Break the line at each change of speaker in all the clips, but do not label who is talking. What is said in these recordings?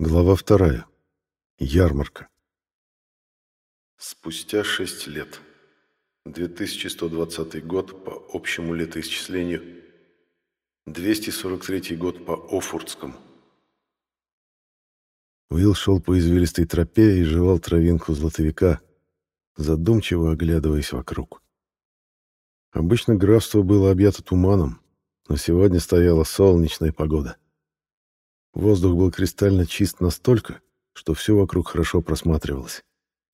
Глава вторая. Ярмарка. Спустя шесть лет. 2120 год по общему летоисчислению. 243 год по Офуртскому. Уилл шел по извилистой тропе и жевал травинку златовика, задумчиво оглядываясь вокруг. Обычно графство было объято туманом, но сегодня стояла солнечная погода. Воздух был кристально чист настолько, что все вокруг хорошо просматривалось.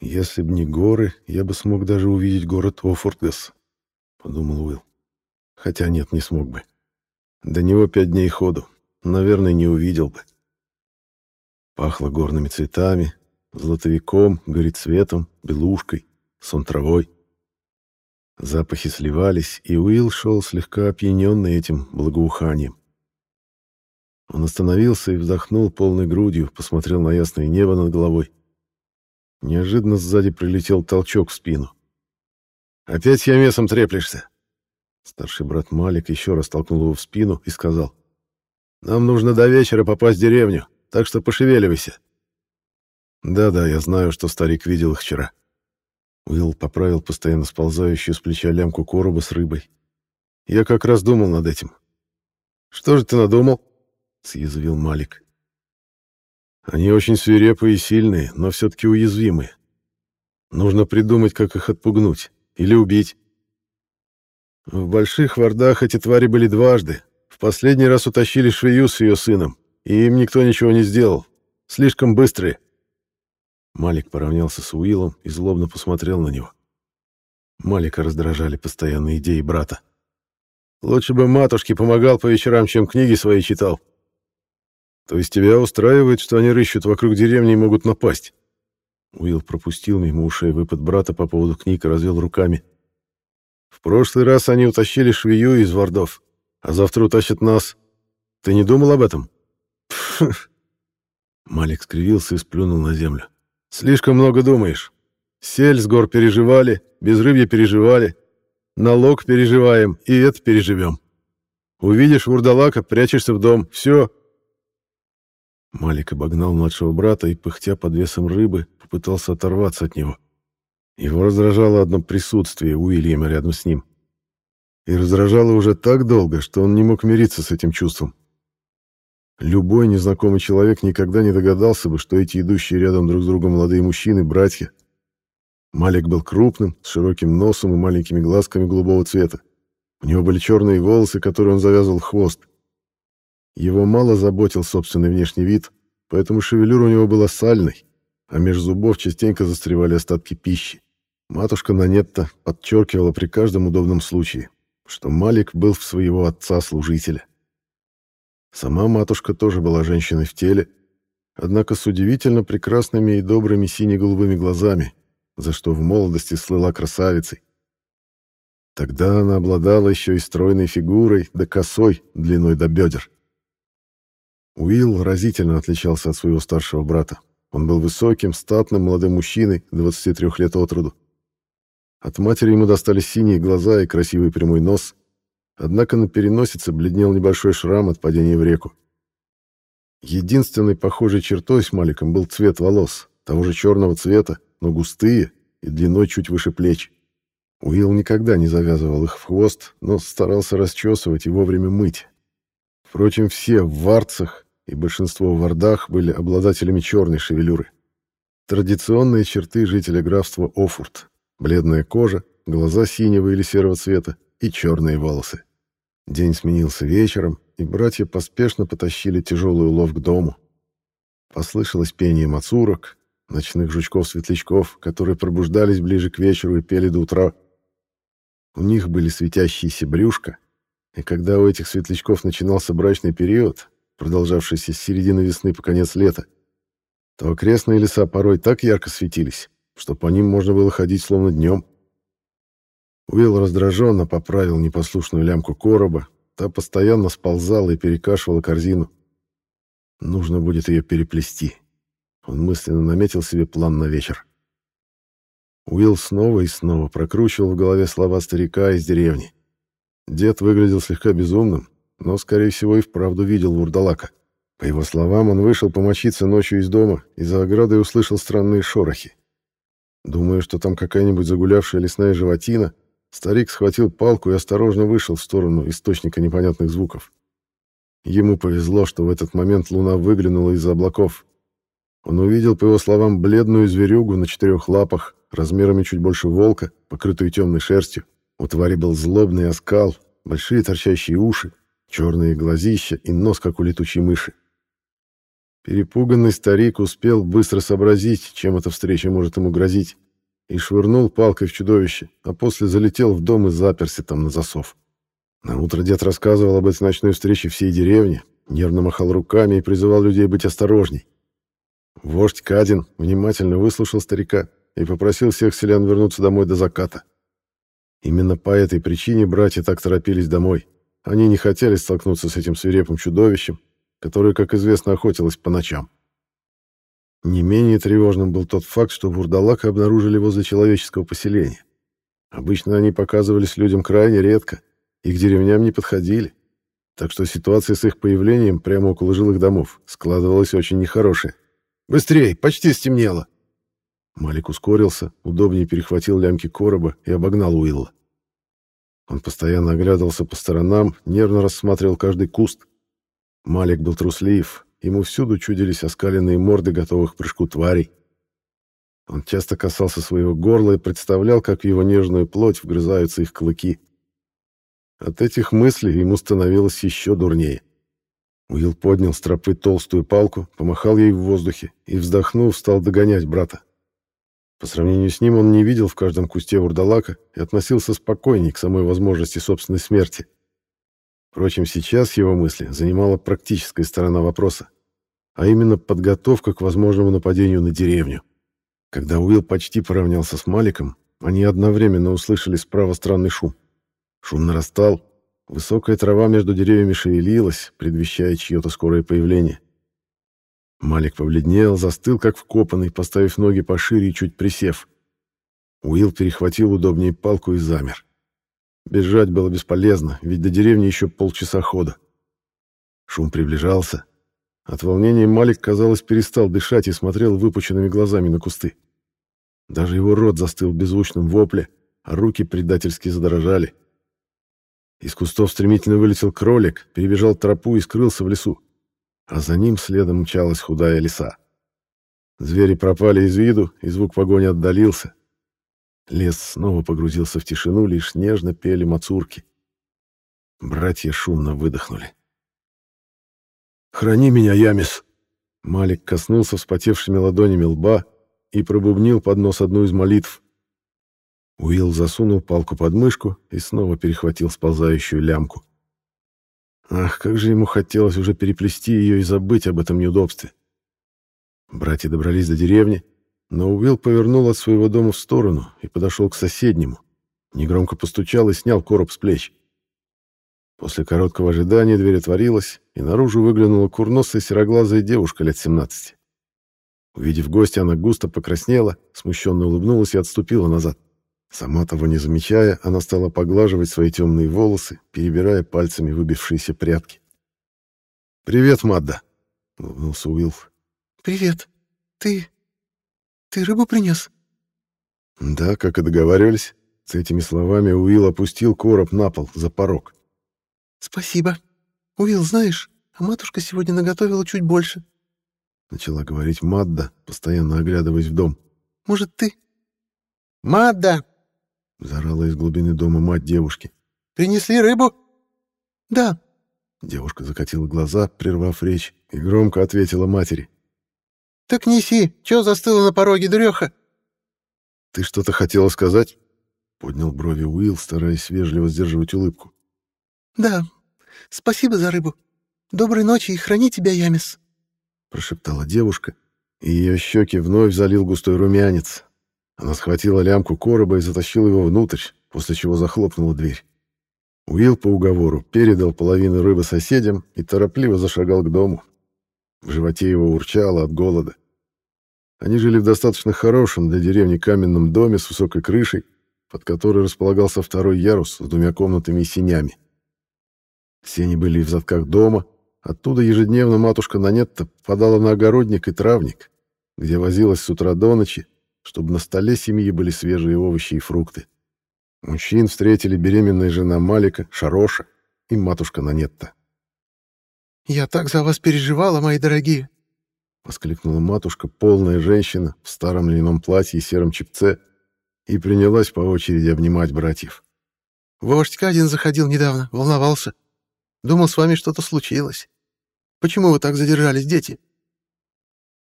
«Если б не горы, я бы смог даже увидеть город Офортгас», — подумал Уилл. «Хотя нет, не смог бы. До него пять дней ходу. Наверное, не увидел бы». Пахло горными цветами, золотовиком, горецветом, белушкой, сон травой. Запахи сливались, и Уилл шел слегка опьяненный этим благоуханием. Он остановился и вздохнул полной грудью, посмотрел на ясное небо над головой. Неожиданно сзади прилетел толчок в спину. «Опять я мясом треплешься?» Старший брат Малик еще раз толкнул его в спину и сказал. «Нам нужно до вечера попасть в деревню, так что пошевеливайся». «Да-да, я знаю, что старик видел их вчера». Уилл поправил постоянно сползающую с плеча лямку короба с рыбой. «Я как раз думал над этим». «Что же ты надумал?» — съязвил Малик. «Они очень свирепые и сильные, но все-таки уязвимые. Нужно придумать, как их отпугнуть. Или убить». В больших вардах эти твари были дважды. В последний раз утащили швею с ее сыном, и им никто ничего не сделал. Слишком быстрые. Малик поравнялся с Уиллом и злобно посмотрел на него. Малика раздражали постоянные идеи брата. «Лучше бы матушке помогал по вечерам, чем книги свои читал», то есть тебя устраивает, что они рыщут вокруг деревни и могут напасть? Уилл пропустил мимо ушей выпад брата по поводу книг и развел руками. В прошлый раз они утащили швею из вардов, а завтра утащат нас. Ты не думал об этом? Малик скривился и сплюнул на землю. Слишком много думаешь. Сель с гор переживали, безрыбье переживали, налог переживаем, и это переживем. Увидишь вурдалака, прячешься в дом. Все, Малик обогнал младшего брата и, пыхтя под весом рыбы, попытался оторваться от него. Его раздражало одно присутствие Уильяма рядом с ним. И раздражало уже так долго, что он не мог мириться с этим чувством. Любой незнакомый человек никогда не догадался бы, что эти идущие рядом друг с другом молодые мужчины — братья. Малик был крупным, с широким носом и маленькими глазками голубого цвета. У него были черные волосы, которые он завязывал в хвост. Его мало заботил собственный внешний вид, поэтому шевелюра у него была сальной, а между зубов частенько застревали остатки пищи. Матушка Нанетта подчеркивала при каждом удобном случае, что Малик был в своего отца-служителя. Сама матушка тоже была женщиной в теле, однако с удивительно прекрасными и добрыми сине-голубыми глазами, за что в молодости слыла красавицей. Тогда она обладала еще и стройной фигурой, да косой, длиной до бедер. Уилл разительно отличался от своего старшего брата. Он был высоким, статным молодым мужчиной, 23 лет от роду. От матери ему достались синие глаза и красивый прямой нос, однако на переносице бледнел небольшой шрам от падения в реку. Единственной похожей чертой с Маликом был цвет волос, того же черного цвета, но густые и длиной чуть выше плеч. Уилл никогда не завязывал их в хвост, но старался расчесывать и вовремя мыть. Впрочем, все в варцах и большинство Вардах были обладателями черной шевелюры. Традиционные черты жителя графства Офурт. Бледная кожа, глаза синего или серого цвета и черные волосы. День сменился вечером, и братья поспешно потащили тяжелый улов к дому. Послышалось пение мацурок, ночных жучков-светлячков, которые пробуждались ближе к вечеру и пели до утра. У них были светящиеся брюшка, и когда у этих светлячков начинался брачный период, продолжавшийся с середины весны по конец лета, то окрестные леса порой так ярко светились, что по ним можно было ходить словно днем. Уилл раздраженно поправил непослушную лямку короба, та постоянно сползала и перекашивала корзину. Нужно будет ее переплести. Он мысленно наметил себе план на вечер. Уилл снова и снова прокручивал в голове слова старика из деревни. Дед выглядел слегка безумным, но, скорее всего, и вправду видел вурдалака. По его словам, он вышел помочиться ночью из дома и за оградой услышал странные шорохи. Думая, что там какая-нибудь загулявшая лесная животина, старик схватил палку и осторожно вышел в сторону источника непонятных звуков. Ему повезло, что в этот момент луна выглянула из-за облаков. Он увидел, по его словам, бледную зверюгу на четырех лапах, размерами чуть больше волка, покрытую темной шерстью. У твари был злобный оскал, большие торчащие уши, черные глазища и нос, как у летучей мыши. Перепуганный старик успел быстро сообразить, чем эта встреча может ему грозить, и швырнул палкой в чудовище, а после залетел в дом и заперся там на засов. На утро дед рассказывал об этой ночной встрече всей деревне, нервно махал руками и призывал людей быть осторожней. Вождь Кадин внимательно выслушал старика и попросил всех селян вернуться домой до заката. Именно по этой причине братья так торопились домой. Они не хотели столкнуться с этим свирепым чудовищем, которое, как известно, охотилось по ночам. Не менее тревожным был тот факт, что вурдалака обнаружили возле человеческого поселения. Обычно они показывались людям крайне редко и к деревням не подходили, так что ситуация с их появлением прямо около жилых домов складывалась очень нехорошая. «Быстрей! Почти стемнело!» Малик ускорился, удобнее перехватил лямки короба и обогнал Уилла. Он постоянно оглядывался по сторонам, нервно рассматривал каждый куст. Малик был труслив, ему всюду чудились оскаленные морды готовых к прыжку тварей. Он часто касался своего горла и представлял, как в его нежную плоть вгрызаются их клыки. От этих мыслей ему становилось еще дурнее. Уилл поднял с тропы толстую палку, помахал ей в воздухе и, вздохнув, стал догонять брата. По сравнению с ним он не видел в каждом кусте вурдалака и относился спокойней к самой возможности собственной смерти. Впрочем, сейчас его мысли занимала практическая сторона вопроса, а именно подготовка к возможному нападению на деревню. Когда Уилл почти поравнялся с Маликом, они одновременно услышали справа странный шум. Шум нарастал, высокая трава между деревьями шевелилась, предвещая чье-то скорое появление. Малик побледнел, застыл как вкопанный, поставив ноги пошире и чуть присев. Уилл перехватил удобнее палку и замер. Бежать было бесполезно, ведь до деревни еще полчаса хода. Шум приближался. От волнения Малик, казалось, перестал дышать и смотрел выпученными глазами на кусты. Даже его рот застыл в беззвучном вопле, а руки предательски задрожали. Из кустов стремительно вылетел кролик, перебежал тропу и скрылся в лесу а за ним следом мчалась худая лиса. Звери пропали из виду, и звук погони отдалился. Лес снова погрузился в тишину, лишь нежно пели мацурки. Братья шумно выдохнули. «Храни меня, Ямис!» Малик коснулся вспотевшими ладонями лба и пробубнил под нос одну из молитв. Уилл засунул палку под мышку и снова перехватил сползающую лямку. Ах, как же ему хотелось уже переплести ее и забыть об этом неудобстве. Братья добрались до деревни, но Уилл повернул от своего дома в сторону и подошел к соседнему. Негромко постучал и снял короб с плеч. После короткого ожидания дверь отворилась, и наружу выглянула курносая сероглазая девушка лет 17. Увидев гостя, она густо покраснела, смущенно улыбнулась и отступила назад. Сама того не замечая, она стала поглаживать свои темные волосы, перебирая пальцами выбившиеся прядки. «Привет, Мадда!» — улыбнулся Уилл.
«Привет. Ты... ты рыбу принес?»
Да, как и договаривались. С этими словами Уилл опустил короб на пол, за порог.
«Спасибо. Уилл, знаешь, а матушка сегодня наготовила чуть больше».
Начала говорить Мадда, постоянно оглядываясь в дом.
«Может, ты...»
«Мадда, —
заорала из глубины дома мать девушки.
«Принесли рыбу?»
«Да».
Девушка закатила глаза, прервав речь, и громко ответила матери.
«Так неси, чё застыла на пороге, дуреха?»
«Ты что-то хотела сказать?» — поднял брови Уилл, стараясь вежливо сдерживать улыбку.
«Да, спасибо за рыбу. Доброй ночи и храни тебя, Ямис», —
прошептала девушка, и ее щеки вновь залил густой румянец, она схватила лямку короба и затащила его внутрь, после чего захлопнула дверь. Уилл по уговору передал половину рыбы соседям и торопливо зашагал к дому. В животе его урчало от голода. Они жили в достаточно хорошем для деревни каменном доме с высокой крышей, под которой располагался второй ярус с двумя комнатами и сенями. Сени были в задках дома, Оттуда ежедневно матушка Нанетта подала на огородник и травник, где возилась с утра до ночи, чтобы на столе семьи были свежие овощи и фрукты. Мужчин встретили беременная жена Малика, Шароша и матушка Нанетта.
«Я так за вас переживала, мои дорогие!»
— воскликнула матушка, полная женщина в старом льняном платье и сером чепце, и принялась по очереди обнимать братьев.
«Вождь Кадин заходил недавно, волновался. Думал, с вами что-то случилось. Почему вы так задержались, дети?»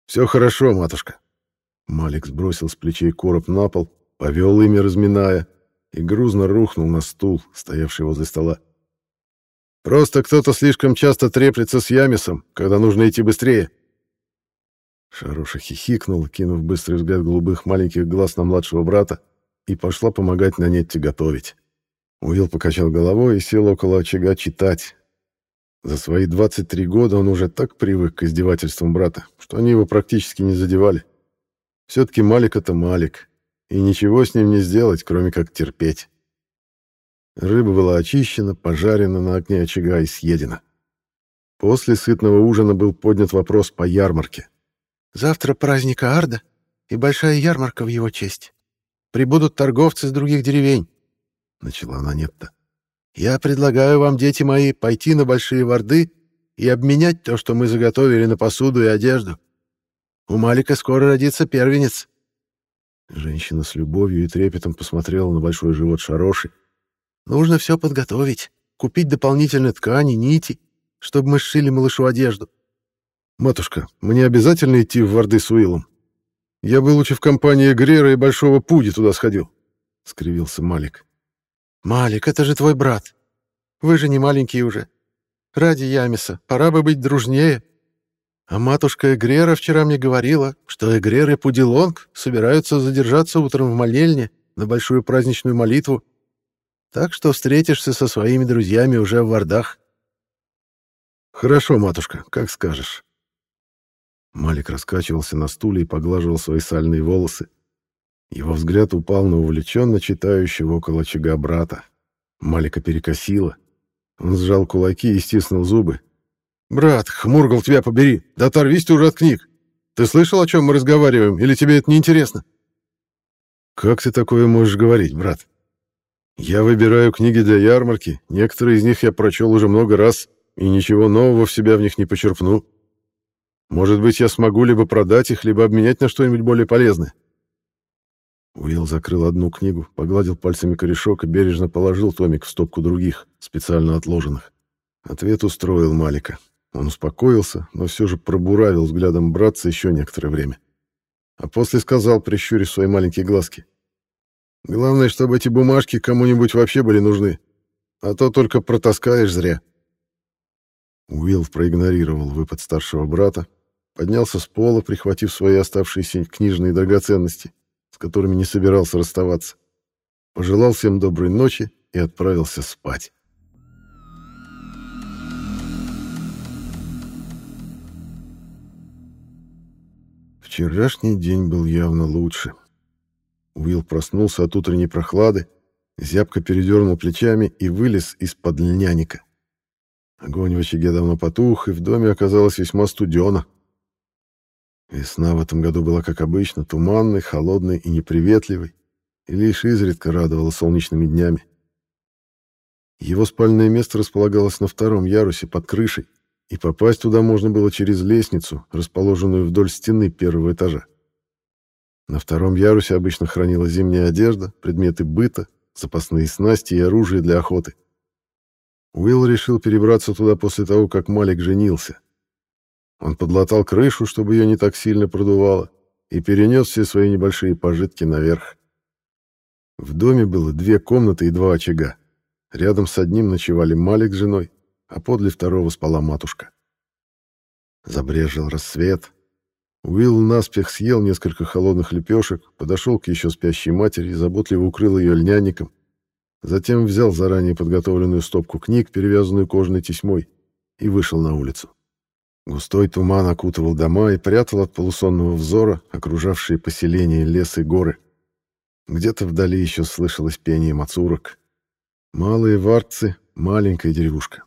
«Все хорошо, матушка». Малик сбросил с плечей короб на пол, повел ими, разминая, и грузно рухнул на стул, стоявший возле стола. «Просто кто-то слишком часто треплется с Ямисом, когда нужно идти быстрее». Шаруша хихикнул, кинув быстрый взгляд голубых маленьких глаз на младшего брата, и пошла помогать Нанетте готовить. Уилл покачал головой и сел около очага читать, за свои 23 года он уже так привык к издевательствам брата, что они его практически не задевали. Все-таки Малик — это Малик, и ничего с ним не сделать, кроме как терпеть. Рыба была очищена, пожарена на огне очага и съедена. После сытного ужина был поднят вопрос по ярмарке.
«Завтра праздник Арда и большая ярмарка в его честь. Прибудут торговцы с других деревень», — начала Нанетта. Я предлагаю вам, дети мои, пойти на Большие Ворды и обменять то, что мы заготовили на посуду и одежду. У Малика скоро родится первенец».
Женщина с любовью и трепетом посмотрела на большой живот Шароши.
«Нужно все подготовить, купить дополнительные ткани, нити, чтобы мы сшили малышу одежду».
«Матушка, мне обязательно идти в Ворды с Уиллом? Я бы лучше в компании Грера и Большого Пуди туда сходил», — скривился Малик.
«Малик, это же твой брат. Вы же не маленькие уже. Ради Ямиса, пора бы быть дружнее. А матушка Эгрера вчера мне говорила, что Эгрер и Пудилонг собираются задержаться утром в молельне на большую праздничную молитву. Так что встретишься со своими друзьями уже в Вардах».
«Хорошо, матушка, как скажешь». Малик раскачивался на стуле и поглаживал свои сальные волосы. Его взгляд упал на увлеченно читающего около очага брата. Малика перекосило. Он сжал кулаки и стиснул зубы. «Брат, хмургал тебя побери! Да оторвись уже от книг! Ты слышал, о чем мы разговариваем, или тебе это неинтересно?» «Как ты такое можешь говорить, брат? Я выбираю книги для ярмарки, некоторые из них я прочел уже много раз, и ничего нового в себя в них не почерпну. Может быть, я смогу либо продать их, либо обменять на что-нибудь более полезное. Уилл закрыл одну книгу, погладил пальцами корешок и бережно положил томик в стопку других, специально отложенных. Ответ устроил Малика. Он успокоился, но все же пробуравил взглядом братца еще некоторое время. А после сказал, прищурив свои маленькие глазки. «Главное, чтобы эти бумажки кому-нибудь вообще были нужны, а то только протаскаешь зря». Уилл проигнорировал выпад старшего брата, поднялся с пола, прихватив свои оставшиеся книжные драгоценности, которыми не собирался расставаться. Пожелал всем доброй ночи и отправился спать. Вчерашний день был явно лучше. Уилл проснулся от утренней прохлады, зябко передернул плечами и вылез из-под льняника. Огонь в очаге давно потух, и в доме оказалось весьма студено. Весна в этом году была, как обычно, туманной, холодной и неприветливой, и лишь изредка радовала солнечными днями. Его спальное место располагалось на втором ярусе под крышей, и попасть туда можно было через лестницу, расположенную вдоль стены первого этажа. На втором ярусе обычно хранилась зимняя одежда, предметы быта, запасные снасти и оружие для охоты. Уилл решил перебраться туда после того, как Малик женился — он подлатал крышу, чтобы ее не так сильно продувало, и перенес все свои небольшие пожитки наверх. В доме было две комнаты и два очага. Рядом с одним ночевали Малик с женой, а подле второго спала матушка. Забрежил рассвет. Уилл наспех съел несколько холодных лепешек, подошел к еще спящей матери и заботливо укрыл ее льняником. Затем взял заранее подготовленную стопку книг, перевязанную кожаной тесьмой, и вышел на улицу. Густой туман окутывал дома и прятал от полусонного взора окружавшие поселения лес и горы. Где-то вдали еще слышалось пение мацурок. Малые варцы — маленькая деревушка.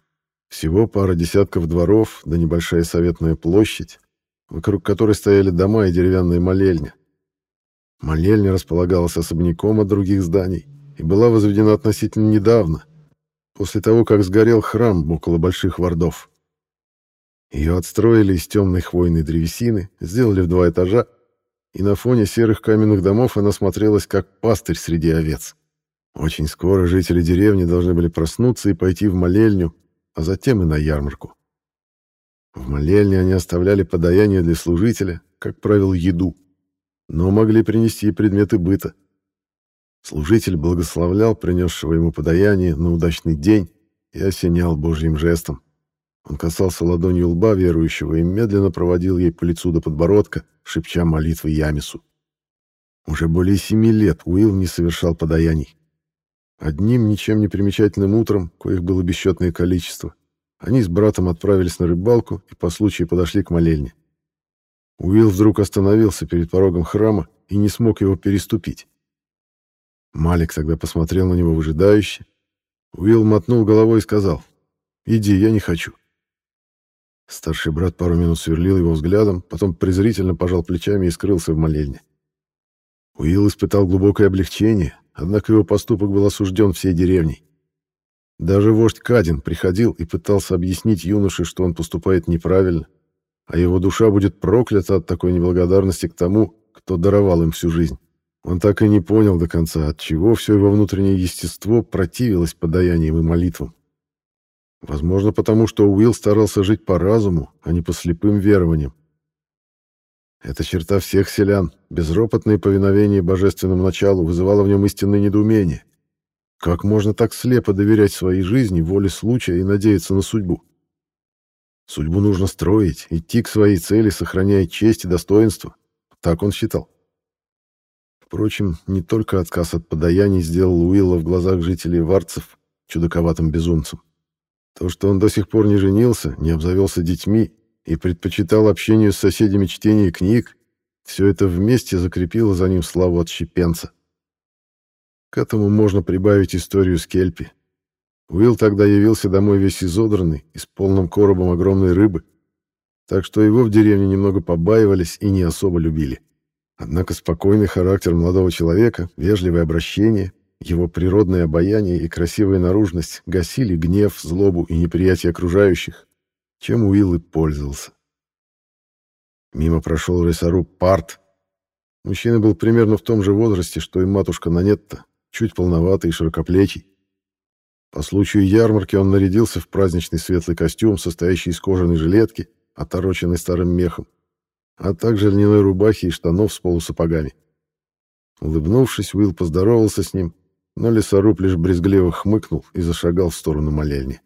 Всего пара десятков дворов, да небольшая советная площадь, вокруг которой стояли дома и деревянная молельня. Молельня располагалась особняком от других зданий и была возведена относительно недавно, после того, как сгорел храм около больших вардов. Ее отстроили из темной хвойной древесины, сделали в два этажа, и на фоне серых каменных домов она смотрелась как пастырь среди овец. Очень скоро жители деревни должны были проснуться и пойти в молельню, а затем и на ярмарку. В молельне они оставляли подаяние для служителя, как правило, еду, но могли принести и предметы быта. Служитель благословлял принесшего ему подаяние на удачный день и осенял Божьим жестом. Он касался ладонью лба верующего и медленно проводил ей по лицу до подбородка, шепча молитвы Ямису. Уже более семи лет Уилл не совершал подаяний. Одним ничем не примечательным утром, коих было бесчетное количество, они с братом отправились на рыбалку и по случаю подошли к молельне. Уилл вдруг остановился перед порогом храма и не смог его переступить. Малик тогда посмотрел на него выжидающе. Уилл мотнул головой и сказал, «Иди, я не хочу». Старший брат пару минут сверлил его взглядом, потом презрительно пожал плечами и скрылся в молельне. Уилл испытал глубокое облегчение, однако его поступок был осужден всей деревней. Даже вождь Кадин приходил и пытался объяснить юноше, что он поступает неправильно, а его душа будет проклята от такой неблагодарности к тому, кто даровал им всю жизнь. Он так и не понял до конца, от чего все его внутреннее естество противилось подаяниям и молитвам. Возможно, потому что Уилл старался жить по разуму, а не по слепым верованиям. Эта черта всех селян, безропотное повиновение божественному началу, вызывало в нем истинное недоумение. Как можно так слепо доверять своей жизни, воле случая и надеяться на судьбу? Судьбу нужно строить, идти к своей цели, сохраняя честь и достоинство. Так он считал. Впрочем, не только отказ от подаяний сделал Уилла в глазах жителей Варцев чудаковатым безумцем. То, что он до сих пор не женился, не обзавелся детьми и предпочитал общению с соседями чтение книг, все это вместе закрепило за ним славу отщепенца. К этому можно прибавить историю с Кельпи. Уилл тогда явился домой весь изодранный и с полным коробом огромной рыбы, так что его в деревне немного побаивались и не особо любили. Однако спокойный характер молодого человека, вежливое обращение, его природное обаяние и красивая наружность гасили гнев, злобу и неприятие окружающих, чем Уилл и пользовался. Мимо прошел лесоруб Парт. Мужчина был примерно в том же возрасте, что и матушка Нанетта, чуть полноватый и широкоплечий. По случаю ярмарки он нарядился в праздничный светлый костюм, состоящий из кожаной жилетки, отороченной старым мехом, а также льняной рубахи и штанов с полусапогами. Улыбнувшись, Уилл поздоровался с ним но лесоруб лишь брезгливо хмыкнул и зашагал в сторону молельни.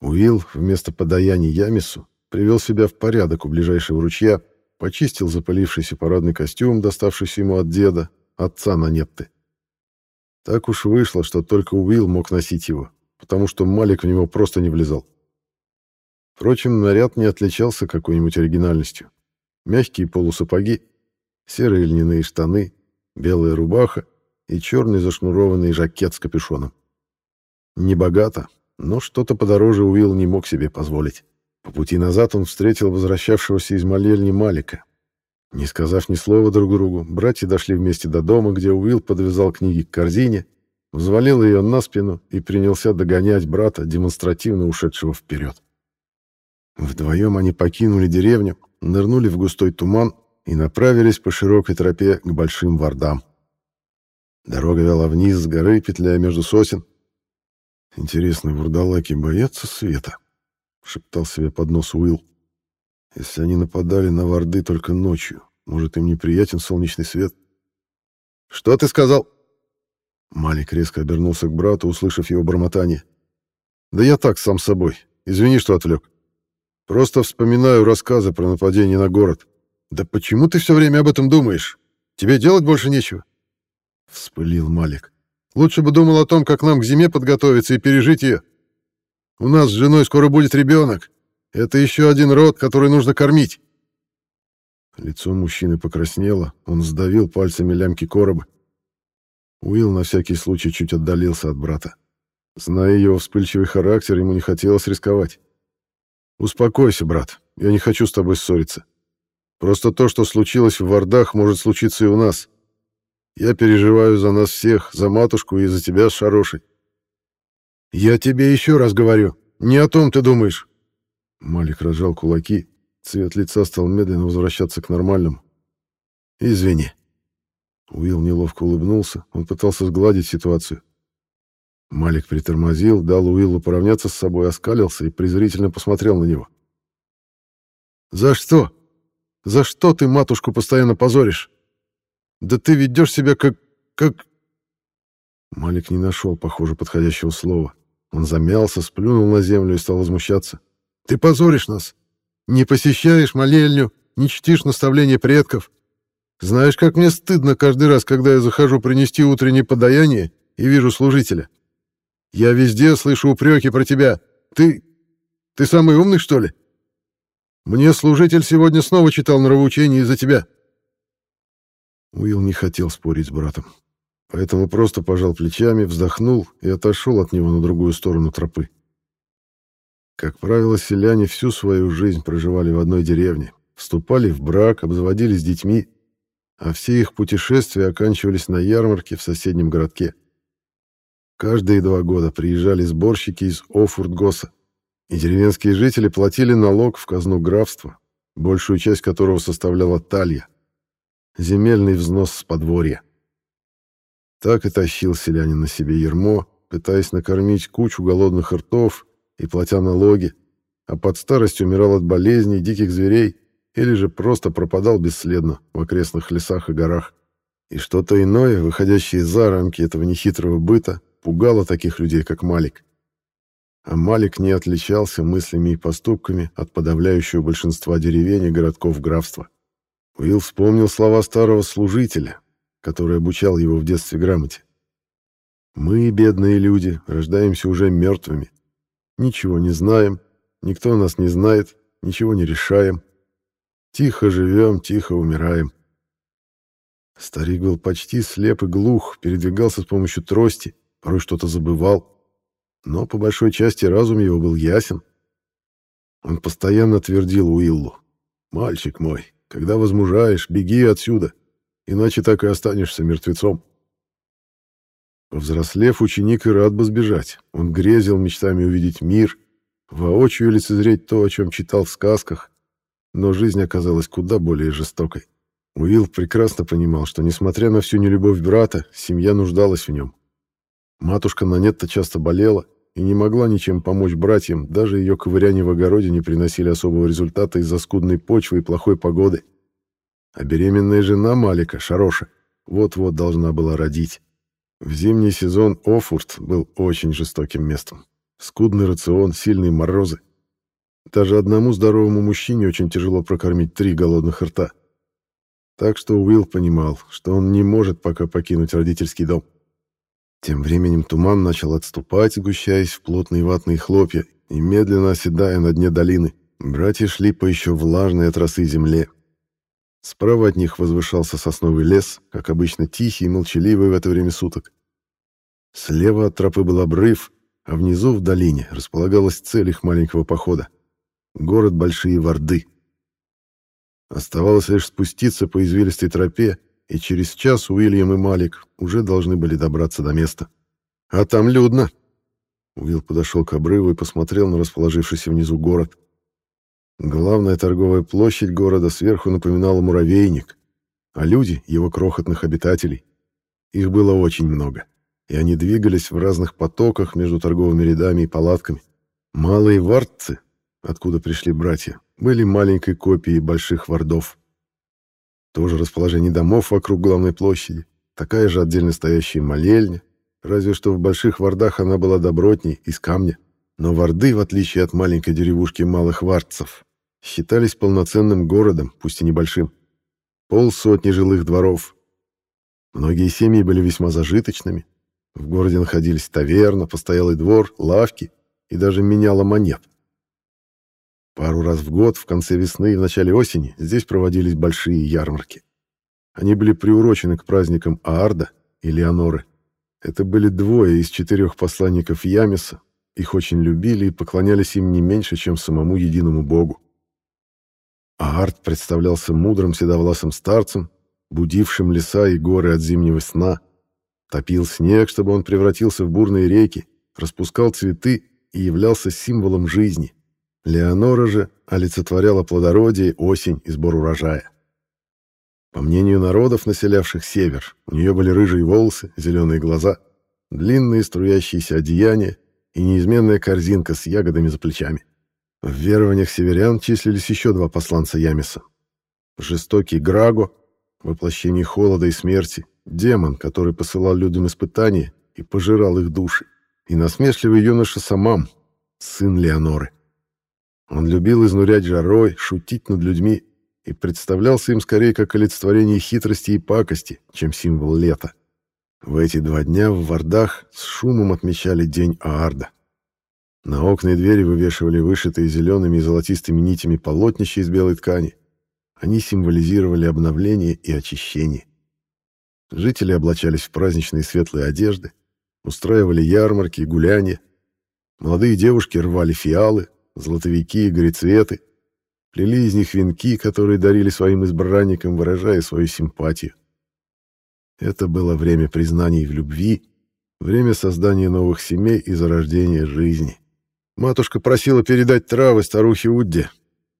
Уилл вместо подаяния Ямису привел себя в порядок у ближайшего ручья, почистил запылившийся парадный костюм, доставшийся ему от деда, отца Нанетты. Так уж вышло, что только Уилл мог носить его, потому что Малик в него просто не влезал. Впрочем, наряд не отличался какой-нибудь оригинальностью. Мягкие полусапоги, серые льняные штаны, белая рубаха и черный зашнурованный жакет с капюшоном. Небогато, но что-то подороже Уилл не мог себе позволить. По пути назад он встретил возвращавшегося из молельни Малика. Не сказав ни слова друг другу, братья дошли вместе до дома, где Уилл подвязал книги к корзине, взвалил ее на спину и принялся догонять брата, демонстративно ушедшего вперед. Вдвоем они покинули деревню, нырнули в густой туман и направились по широкой тропе к большим вардам. Дорога вела вниз с горы, петляя между сосен. «Интересно, вурдалаки боятся света?» — шептал себе под нос Уилл. «Если они нападали на варды только ночью, может, им неприятен солнечный свет?» «Что ты сказал?» Малик резко обернулся к брату, услышав его бормотание. «Да я так, сам собой. Извини, что отвлек. Просто вспоминаю рассказы про нападение на город. Да почему ты все время об этом думаешь? Тебе делать больше нечего?» — вспылил Малик. «Лучше бы думал о том, как нам к зиме подготовиться и пережить ее. У нас с женой скоро будет ребенок. Это еще один род, который нужно кормить». Лицо мужчины покраснело, он сдавил пальцами лямки короба. Уилл на всякий случай чуть отдалился от брата. Зная его вспыльчивый характер, ему не хотелось рисковать. «Успокойся, брат, я не хочу с тобой ссориться. Просто то, что случилось в Вардах, может случиться и у нас. Я переживаю за нас всех, за матушку и за тебя с Шарошей. Я тебе еще раз говорю, не о том ты думаешь. Малик разжал кулаки, цвет лица стал медленно возвращаться к нормальному. Извини. Уилл неловко улыбнулся, он пытался сгладить ситуацию. Малик притормозил, дал Уиллу поравняться с собой, оскалился и презрительно посмотрел на него. «За что? За что ты матушку постоянно позоришь? Да ты ведешь себя как... как...» Малик не нашел, похоже, подходящего слова. Он замялся, сплюнул на землю и стал возмущаться. «Ты позоришь нас! Не посещаешь молельню, не чтишь наставления предков. Знаешь, как мне стыдно каждый раз, когда я захожу принести утреннее подаяние и вижу служителя. Я везде слышу упреки про тебя. Ты... ты самый умный, что ли? Мне служитель сегодня снова читал нравоучение из-за тебя». Уилл не хотел спорить с братом, поэтому просто пожал плечами, вздохнул и отошел от него на другую сторону тропы. Как правило, селяне всю свою жизнь проживали в одной деревне, вступали в брак, обзаводились детьми, а все их путешествия оканчивались на ярмарке в соседнем городке. Каждые два года приезжали сборщики из Офуртгоса, и деревенские жители платили налог в казну графства, большую часть которого составляла Талья земельный взнос с подворья. Так и тащил селянин на себе ермо, пытаясь накормить кучу голодных ртов и платя налоги, а под старость умирал от болезней, диких зверей или же просто пропадал бесследно в окрестных лесах и горах. И что-то иное, выходящее за рамки этого нехитрого быта, пугало таких людей, как Малик. А Малик не отличался мыслями и поступками от подавляющего большинства деревень и городков графства. Уилл вспомнил слова старого служителя, который обучал его в детстве грамоте. «Мы, бедные люди, рождаемся уже мертвыми. Ничего не знаем, никто нас не знает, ничего не решаем. Тихо живем, тихо умираем». Старик был почти слеп и глух, передвигался с помощью трости, порой что-то забывал. Но по большой части разум его был ясен. Он постоянно твердил Уиллу. «Мальчик мой, когда возмужаешь, беги отсюда, иначе так и останешься мертвецом. Повзрослев, ученик и рад бы сбежать. Он грезил мечтами увидеть мир, воочию лицезреть то, о чем читал в сказках, но жизнь оказалась куда более жестокой. Уилл прекрасно понимал, что, несмотря на всю нелюбовь брата, семья нуждалась в нем. Матушка Нанетта часто болела и не могла ничем помочь братьям, даже ее ковыряния в огороде не приносили особого результата из-за скудной почвы и плохой погоды. А беременная жена Малика, Шароша, вот-вот должна была родить. В зимний сезон Офурт был очень жестоким местом. Скудный рацион, сильные морозы. Даже одному здоровому мужчине очень тяжело прокормить три голодных рта. Так что Уилл понимал, что он не может пока покинуть родительский дом. Тем временем туман начал отступать, сгущаясь в плотные ватные хлопья и медленно оседая на дне долины. Братья шли по еще влажной от росы земле. Справа от них возвышался сосновый лес, как обычно тихий и молчаливый в это время суток. Слева от тропы был обрыв, а внизу в долине располагалась цель их маленького похода — город Большие Ворды. Оставалось лишь спуститься по извилистой тропе и через час Уильям и Малик уже должны были добраться до места. «А там людно!» Уилл подошел к обрыву и посмотрел на расположившийся внизу город. Главная торговая площадь города сверху напоминала муравейник, а люди — его крохотных обитателей. Их было очень много, и они двигались в разных потоках между торговыми рядами и палатками. Малые вартцы, откуда пришли братья, были маленькой копией больших вардов. Тоже расположение домов вокруг главной площади, такая же отдельно стоящая молельня, разве что в больших вардах она была добротней, из камня. Но варды, в отличие от маленькой деревушки малых вардцев, считались полноценным городом, пусть и небольшим. Полсотни жилых дворов. Многие семьи были весьма зажиточными. В городе находились таверна, постоялый двор, лавки и даже меняла монет. Пару раз в год, в конце весны и в начале осени, здесь проводились большие ярмарки. Они были приурочены к праздникам Аарда и Леоноры. Это были двое из четырех посланников Ямиса. Их очень любили и поклонялись им не меньше, чем самому единому богу. А Арт представлялся мудрым седовласым старцем, будившим леса и горы от зимнего сна, топил снег, чтобы он превратился в бурные реки, распускал цветы и являлся символом жизни. Леонора же олицетворяла плодородие, осень и сбор урожая. По мнению народов, населявших север, у нее были рыжие волосы, зеленые глаза, длинные струящиеся одеяния и неизменная корзинка с ягодами за плечами. В верованиях северян числились еще два посланца Ямиса. Жестокий Граго, воплощение холода и смерти, демон, который посылал людям испытания и пожирал их души, и насмешливый юноша Самам, сын Леоноры. Он любил изнурять жарой, шутить над людьми и представлялся им скорее как олицетворение хитрости и пакости, чем символ лета. В эти два дня в Вардах с шумом отмечали День Аарда. На окна и двери вывешивали вышитые зелеными и золотистыми нитями полотнища из белой ткани. Они символизировали обновление и очищение. Жители облачались в праздничные светлые одежды, устраивали ярмарки и гуляния. Молодые девушки рвали фиалы, золотовики и горецветы, плели из них венки, которые дарили своим избранникам, выражая свою симпатию. Это было время признаний в любви, время создания новых семей и зарождения жизни. Матушка просила передать травы старухе Удде,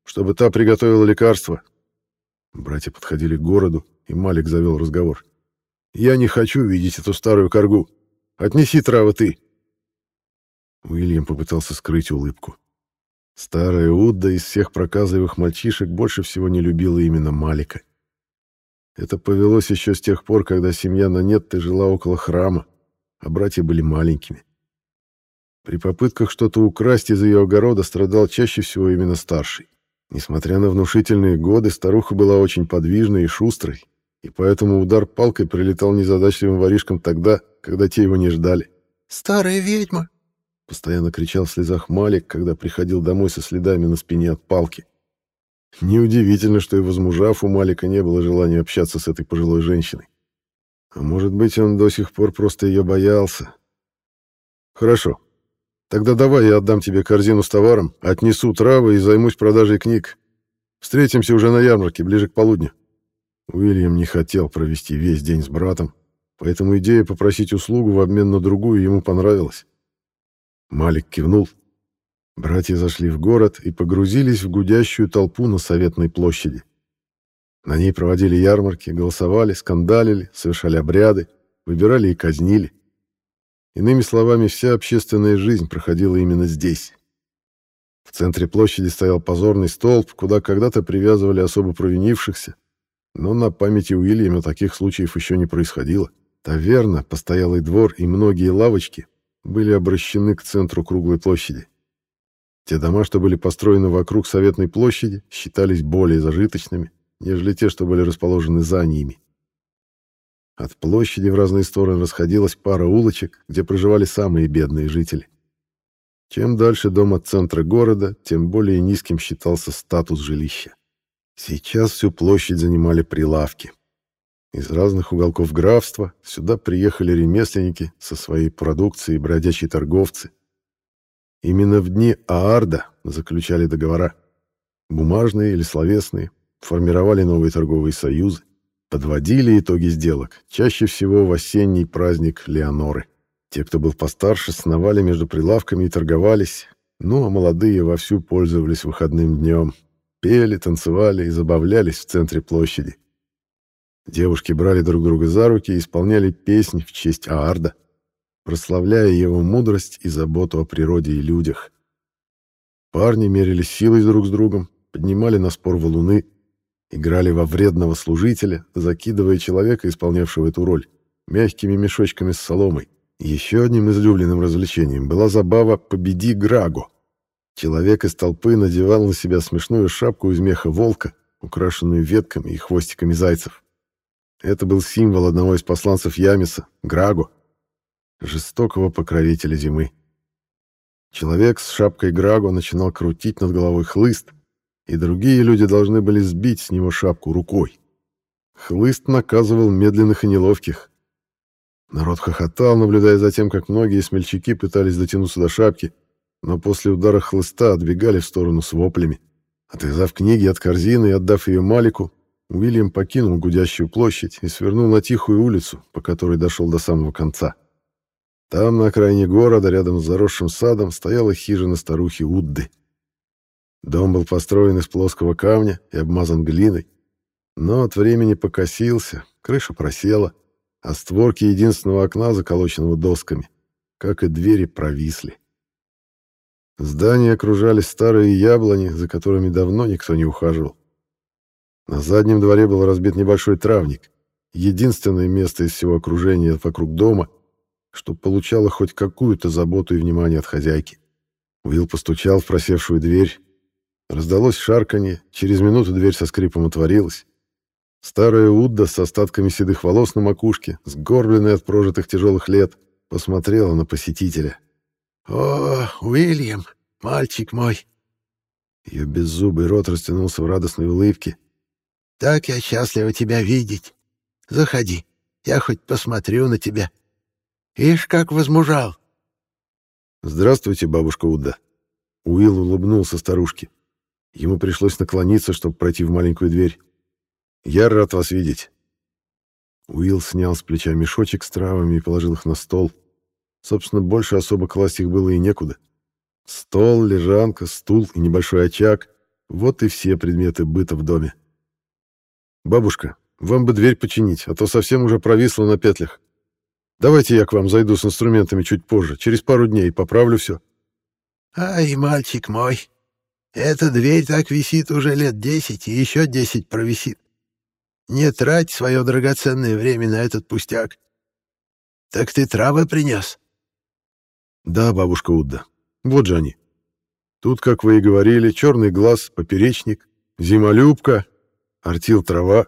чтобы та приготовила лекарство. Братья подходили к городу, и Малик завел разговор. «Я не хочу видеть эту старую коргу. Отнеси травы ты». Уильям попытался скрыть улыбку. Старая Удда из всех проказливых мальчишек больше всего не любила именно Малика. Это повелось еще с тех пор, когда семья Нанетты жила около храма, а братья были маленькими. При попытках что-то украсть из ее огорода страдал чаще всего именно старший. Несмотря на внушительные годы, старуха была очень подвижной и шустрой, и поэтому удар палкой прилетал незадачливым воришкам тогда, когда те его не ждали.
«Старая ведьма!»
— постоянно кричал в слезах Малик, когда приходил домой со следами на спине от палки. Неудивительно, что и возмужав, у Малика не было желания общаться с этой пожилой женщиной. А может быть, он до сих пор просто ее боялся. «Хорошо», Тогда давай я отдам тебе корзину с товаром, отнесу травы и займусь продажей книг. Встретимся уже на ярмарке, ближе к полудню». Уильям не хотел провести весь день с братом, поэтому идея попросить услугу в обмен на другую ему понравилась. Малик кивнул. Братья зашли в город и погрузились в гудящую толпу на Советной площади. На ней проводили ярмарки, голосовали, скандалили, совершали обряды, выбирали и казнили. Иными словами, вся общественная жизнь проходила именно здесь. В центре площади стоял позорный столб, куда когда-то привязывали особо провинившихся, но на памяти Уильяма таких случаев еще не происходило. Таверна, постоялый двор и многие лавочки были обращены к центру круглой площади. Те дома, что были построены вокруг Советной площади, считались более зажиточными, нежели те, что были расположены за ними. От площади в разные стороны расходилась пара улочек, где проживали самые бедные жители. Чем дальше дом от центра города, тем более низким считался статус жилища. Сейчас всю площадь занимали прилавки. Из разных уголков графства сюда приехали ремесленники со своей продукцией бродячие торговцы. Именно в дни Аарда заключали договора. Бумажные или словесные, формировали новые торговые союзы. Подводили итоги сделок, чаще всего в осенний праздник Леоноры. Те, кто был постарше, сновали между прилавками и торговались, ну а молодые вовсю пользовались выходным днем. Пели, танцевали и забавлялись в центре площади. Девушки брали друг друга за руки и исполняли песни в честь Аарда, прославляя его мудрость и заботу о природе и людях. Парни мерились силой друг с другом, поднимали на спор валуны, Играли во вредного служителя, закидывая человека, исполнявшего эту роль, мягкими мешочками с соломой. Еще одним излюбленным развлечением была забава «Победи Граго». Человек из толпы надевал на себя смешную шапку из меха волка, украшенную ветками и хвостиками зайцев. Это был символ одного из посланцев Ямиса, Граго, жестокого покровителя зимы. Человек с шапкой Граго начинал крутить над головой хлыст, и другие люди должны были сбить с него шапку рукой. Хлыст наказывал медленных и неловких. Народ хохотал, наблюдая за тем, как многие смельчаки пытались дотянуться до шапки, но после удара хлыста отбегали в сторону с воплями. Отвязав книги от корзины и отдав ее Малику, Уильям покинул гудящую площадь и свернул на тихую улицу, по которой дошел до самого конца. Там, на окраине города, рядом с заросшим садом, стояла хижина старухи Удды. Дом был построен из плоского камня и обмазан глиной, но от времени покосился, крыша просела, а створки единственного окна, заколоченного досками, как и двери, провисли. Здание окружали старые яблони, за которыми давно никто не ухаживал. На заднем дворе был разбит небольшой травник, единственное место из всего окружения вокруг дома, что получало хоть какую-то заботу и внимание от хозяйки. Уилл постучал в просевшую дверь. Раздалось шарканье, через минуту дверь со скрипом отворилась. Старая Удда с остатками седых волос на макушке, сгорбленная от прожитых тяжелых лет, посмотрела на посетителя.
«О, Уильям, мальчик мой!»
Ее беззубый рот растянулся в радостной улыбке.
«Так я счастлива тебя видеть. Заходи, я хоть посмотрю на тебя. Ишь, как возмужал!»
«Здравствуйте, бабушка Удда!» Уилл улыбнулся старушке. Ему пришлось наклониться, чтобы пройти в маленькую дверь. Я рад вас видеть. Уилл снял с плеча мешочек с травами и положил их на стол. Собственно, больше особо класть их было и некуда. Стол, лежанка, стул и небольшой очаг — вот и все предметы быта в доме. «Бабушка, вам бы дверь починить, а то совсем уже провисло на петлях. Давайте я к вам зайду с инструментами чуть позже, через пару дней, и поправлю все».
«Ай, мальчик мой, эта дверь так висит уже лет десять, и еще десять провисит. Не трать свое драгоценное время на этот пустяк. Так ты травы принес?
Да, бабушка Удда. Вот же они. Тут, как вы и говорили, черный глаз, поперечник, зимолюбка, артил трава.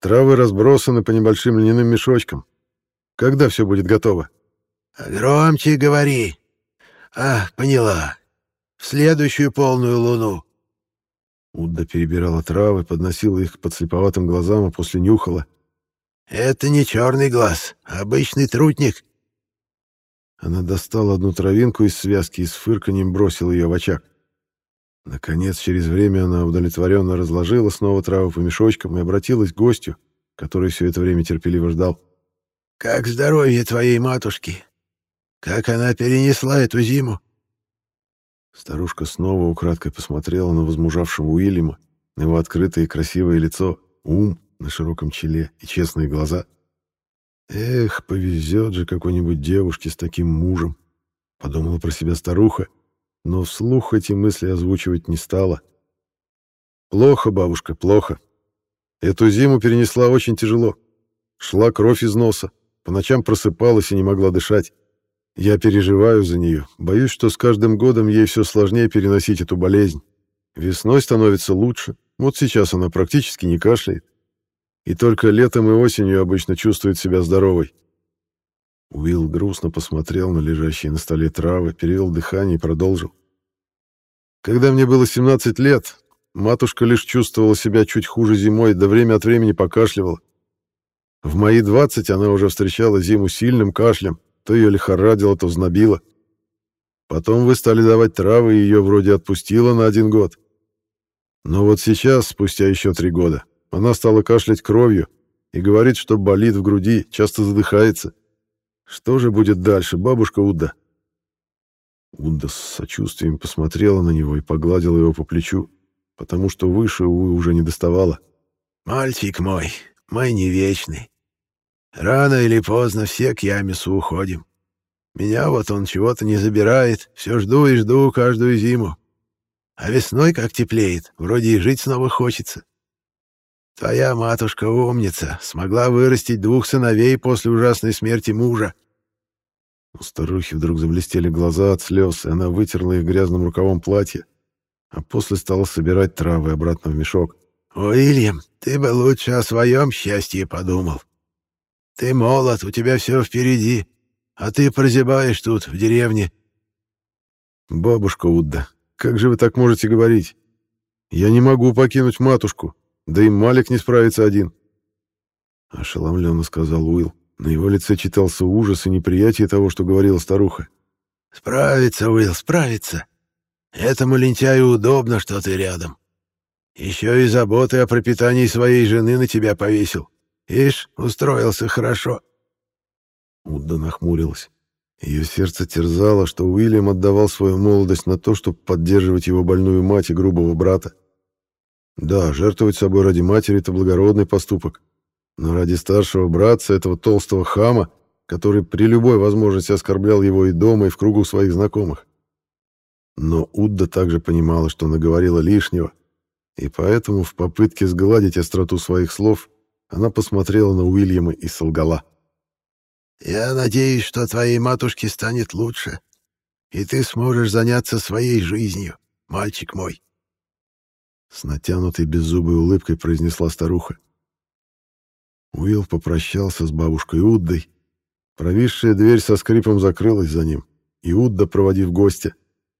Травы разбросаны по небольшим льняным мешочкам. Когда все будет готово?
Громче говори. А, поняла. В следующую полную луну.
Удда перебирала травы, подносила их к подслеповатым глазам, а после нюхала.
«Это не черный глаз, а обычный трутник».
Она достала одну травинку из связки и с фырканьем бросила ее в очаг. Наконец, через время она удовлетворенно разложила снова травы по мешочкам и обратилась к гостю, который все это время терпеливо ждал.
«Как здоровье твоей матушки? Как она перенесла эту зиму?»
Старушка снова украдкой посмотрела на возмужавшего Уильяма, на его открытое и красивое лицо, ум на широком челе и честные глаза. «Эх, повезет же какой-нибудь девушке с таким мужем», — подумала про себя старуха, но вслух эти мысли озвучивать не стала. «Плохо, бабушка, плохо. Эту зиму перенесла очень тяжело. Шла кровь из носа, по ночам просыпалась и не могла дышать. Я переживаю за нее, боюсь, что с каждым годом ей все сложнее переносить эту болезнь. Весной становится лучше, вот сейчас она практически не кашляет. И только летом и осенью обычно чувствует себя здоровой. Уилл грустно посмотрел на лежащие на столе травы, перевел дыхание и продолжил. Когда мне было 17 лет, матушка лишь чувствовала себя чуть хуже зимой, да время от времени покашливала. В мои 20 она уже встречала зиму сильным кашлем, то ее лихорадило, то знобило. Потом вы стали давать травы, и ее вроде отпустило на один год. Но вот сейчас, спустя еще три года, она стала кашлять кровью и говорит, что болит в груди, часто задыхается. Что же будет дальше, бабушка Удда? Удда с сочувствием посмотрела на него и погладила его по плечу, потому что выше, увы, уже не доставала.
«Мальчик мой, мой не вечный. Рано или поздно все к Ямису уходим. Меня вот он чего-то не забирает, все жду и жду каждую зиму. А весной как теплеет, вроде и жить снова хочется. Твоя матушка умница, смогла вырастить двух сыновей после ужасной смерти мужа.
У старухи вдруг заблестели глаза от слез, и она вытерла их грязным рукавом платья, а после стала собирать травы обратно в мешок.
«Уильям, ты бы лучше о своем счастье подумал. Ты молод, у тебя все впереди, а ты прозябаешь тут, в деревне.
Бабушка Удда, как же вы так можете говорить? Я не могу покинуть матушку, да и Малик не справится один. Ошеломленно сказал Уилл. На его лице читался ужас и неприятие того, что говорила старуха.
«Справится, Уилл, справится. Этому лентяю удобно, что ты рядом. Еще и заботы о пропитании своей жены на тебя повесил. Ишь, устроился хорошо».
Удда нахмурилась. Ее сердце терзало, что Уильям отдавал свою молодость на то, чтобы поддерживать его больную мать и грубого брата. Да, жертвовать собой ради матери — это благородный поступок. Но ради старшего братца, этого толстого хама, который при любой возможности оскорблял его и дома, и в кругу своих знакомых. Но Удда также понимала, что наговорила лишнего, и поэтому в попытке сгладить остроту своих слов она посмотрела на Уильяма и солгала.
«Я надеюсь, что твоей матушке станет лучше, и ты сможешь заняться своей жизнью, мальчик мой».
С натянутой беззубой улыбкой произнесла старуха. Уилл попрощался с бабушкой Уддой. Провисшая дверь со скрипом закрылась за ним, и Удда, проводив гостя,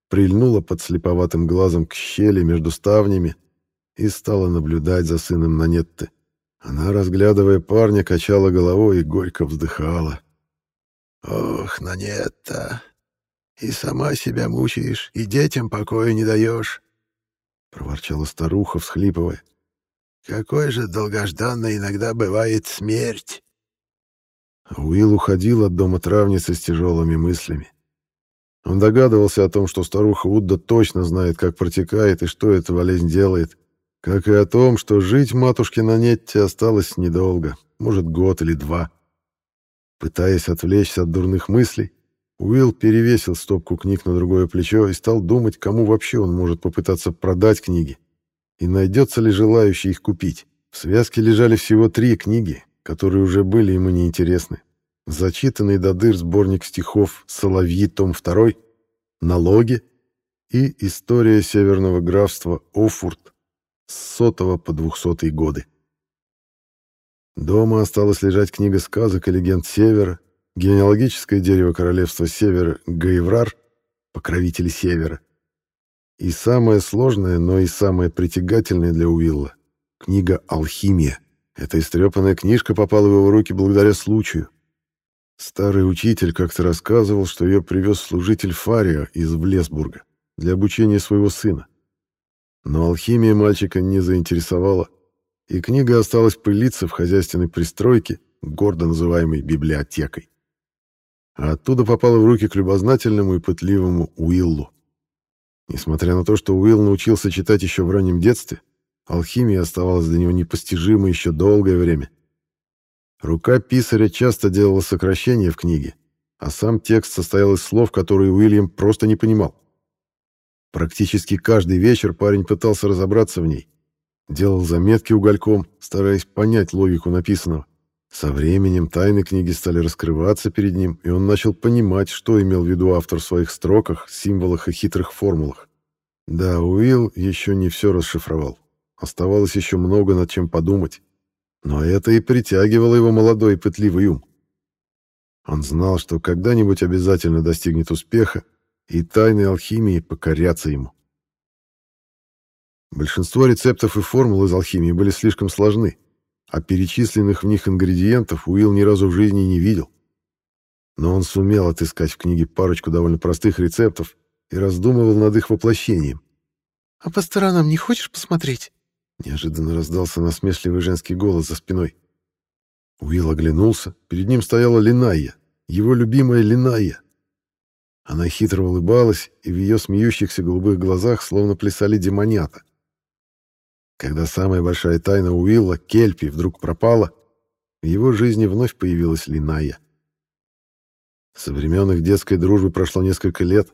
прильнула под слеповатым глазом к щели между ставнями и стала наблюдать за сыном Нанетты. Она, разглядывая парня, качала головой и горько вздыхала.
«Ох, Нанетта, и сама себя мучаешь, и детям покоя не даешь», — проворчала старуха, всхлипывая. «Какой же долгожданной иногда бывает смерть!»
Уилл уходил от дома травницы с тяжелыми мыслями. Он догадывался о том, что старуха Удда точно знает, как протекает и что эта болезнь делает, как и о том, что жить матушке на Нетте осталось недолго, может, год или два. Пытаясь отвлечься от дурных мыслей, Уилл перевесил стопку книг на другое плечо и стал думать, кому вообще он может попытаться продать книги, и найдется ли желающий их купить. В связке лежали всего три книги, которые уже были ему неинтересны зачитанный до дыр сборник стихов «Соловьи», том 2, «Налоги» и «История северного графства Офурт» с сотого по двухсотые годы. Дома осталась лежать книга сказок и легенд Севера, генеалогическое дерево королевства Севера Гаеврар, покровители Севера, и самое сложное, но и самое притягательное для Уилла — книга «Алхимия». Эта истрепанная книжка попала в его руки благодаря случаю. Старый учитель как-то рассказывал, что ее привез служитель Фарио из Влесбурга для обучения своего сына. Но алхимия мальчика не заинтересовала, и книга осталась пылиться в хозяйственной пристройке, гордо называемой библиотекой. А оттуда попала в руки к любознательному и пытливому Уиллу. Несмотря на то, что Уилл научился читать еще в раннем детстве, алхимия оставалась для него непостижимой еще долгое время. Рука писаря часто делала сокращения в книге, а сам текст состоял из слов, которые Уильям просто не понимал. Практически каждый вечер парень пытался разобраться в ней. Делал заметки угольком, стараясь понять логику написанного. Со временем тайны книги стали раскрываться перед ним, и он начал понимать, что имел в виду автор в своих строках, символах и хитрых формулах. Да, Уилл еще не все расшифровал. Оставалось еще много над чем подумать. Но это и притягивало его молодой и пытливый ум. Он знал, что когда-нибудь обязательно достигнет успеха, и тайны алхимии покорятся ему. Большинство рецептов и формул из алхимии были слишком сложны, а перечисленных в них ингредиентов Уилл ни разу в жизни не видел. Но он сумел отыскать в книге парочку довольно простых рецептов и раздумывал над их воплощением.
«А по сторонам не хочешь посмотреть?»
Неожиданно раздался насмешливый женский голос за спиной. Уилл оглянулся. Перед ним стояла Линая, его любимая Линая. Она хитро улыбалась, и в ее смеющихся голубых глазах словно плясали демонята. Когда самая большая тайна Уилла, Кельпи, вдруг пропала, в его жизни вновь появилась Линая. Со времен их детской дружбы прошло несколько лет,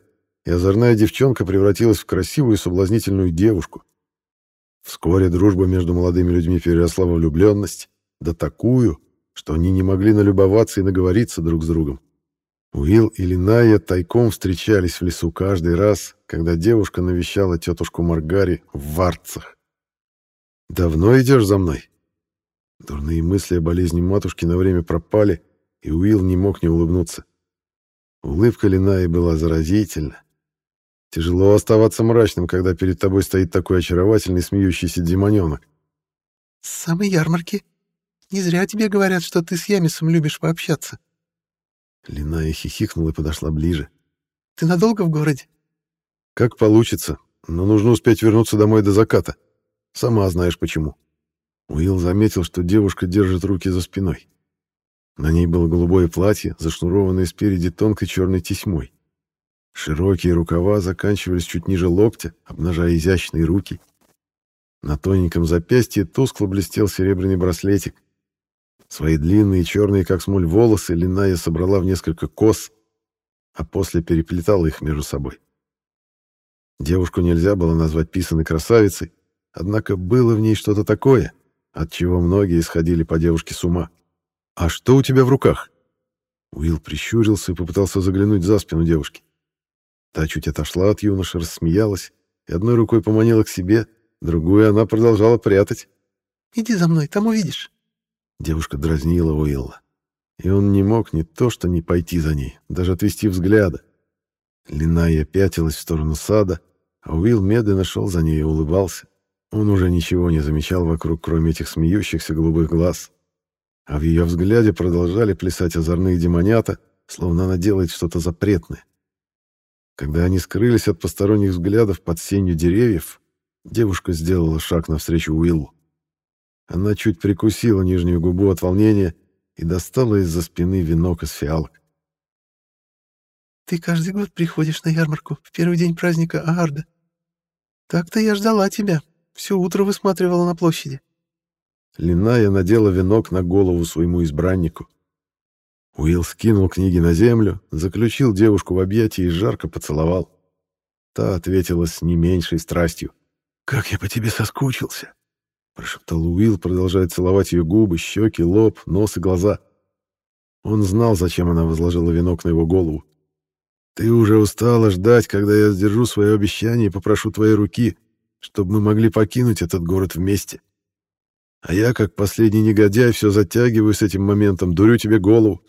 и озорная девчонка превратилась в красивую и соблазнительную девушку, Вскоре дружба между молодыми людьми переросла во влюбленность, да такую, что они не могли налюбоваться и наговориться друг с другом. Уилл и Линая тайком встречались в лесу каждый раз, когда девушка навещала тетушку Маргари в Варцах. «Давно идешь за мной?» Дурные мысли о болезни матушки на время пропали, и Уилл не мог не улыбнуться. Улыбка Линаи была заразительна. Тяжело оставаться мрачным, когда перед тобой стоит такой очаровательный смеющийся демоненок.
«С самой ярмарки?» Не зря тебе говорят, что ты с Ямисом любишь пообщаться.
Линая хихикнула и подошла ближе.
Ты надолго в городе?
Как получится, но нужно успеть вернуться домой до заката. Сама знаешь почему. Уилл заметил, что девушка держит руки за спиной. На ней было голубое платье, зашнурованное спереди тонкой черной тесьмой. Широкие рукава заканчивались чуть ниже локтя, обнажая изящные руки. На тоненьком запястье тускло блестел серебряный браслетик. Свои длинные черные, как смоль, волосы Линая собрала в несколько кос, а после переплетала их между собой. Девушку нельзя было назвать писаной красавицей, однако было в ней что-то такое, от чего многие исходили по девушке с ума. «А что у тебя в руках?» Уилл прищурился и попытался заглянуть за спину девушки. Та чуть отошла от юноши, рассмеялась и одной рукой поманила к себе, другую она продолжала прятать.
«Иди за мной, там увидишь».
Девушка дразнила Уилла. И он не мог ни то что не пойти за ней, даже отвести взгляда. Линая пятилась в сторону сада, а Уилл медленно шел за ней и улыбался. Он уже ничего не замечал вокруг, кроме этих смеющихся голубых глаз. А в ее взгляде продолжали плясать озорные демонята, словно она делает что-то запретное. Когда они скрылись от посторонних взглядов под сенью деревьев, девушка сделала шаг навстречу Уиллу. Она чуть прикусила нижнюю губу от волнения и достала из-за спины венок из фиалок.
«Ты каждый год приходишь на ярмарку в первый день праздника Аарда. Так-то я ждала тебя, все утро высматривала на площади».
Линая надела венок на голову своему избраннику. Уилл скинул книги на землю, заключил девушку в объятия и жарко поцеловал. Та ответила с не меньшей страстью.
«Как я по тебе соскучился!»
Прошептал Уилл, продолжая целовать ее губы, щеки, лоб, нос и глаза. Он знал, зачем она возложила венок на его голову. «Ты уже устала ждать, когда я сдержу свое обещание и попрошу твоей руки, чтобы мы могли покинуть этот город вместе. А я, как последний негодяй, все затягиваю с этим моментом, дурю тебе голову.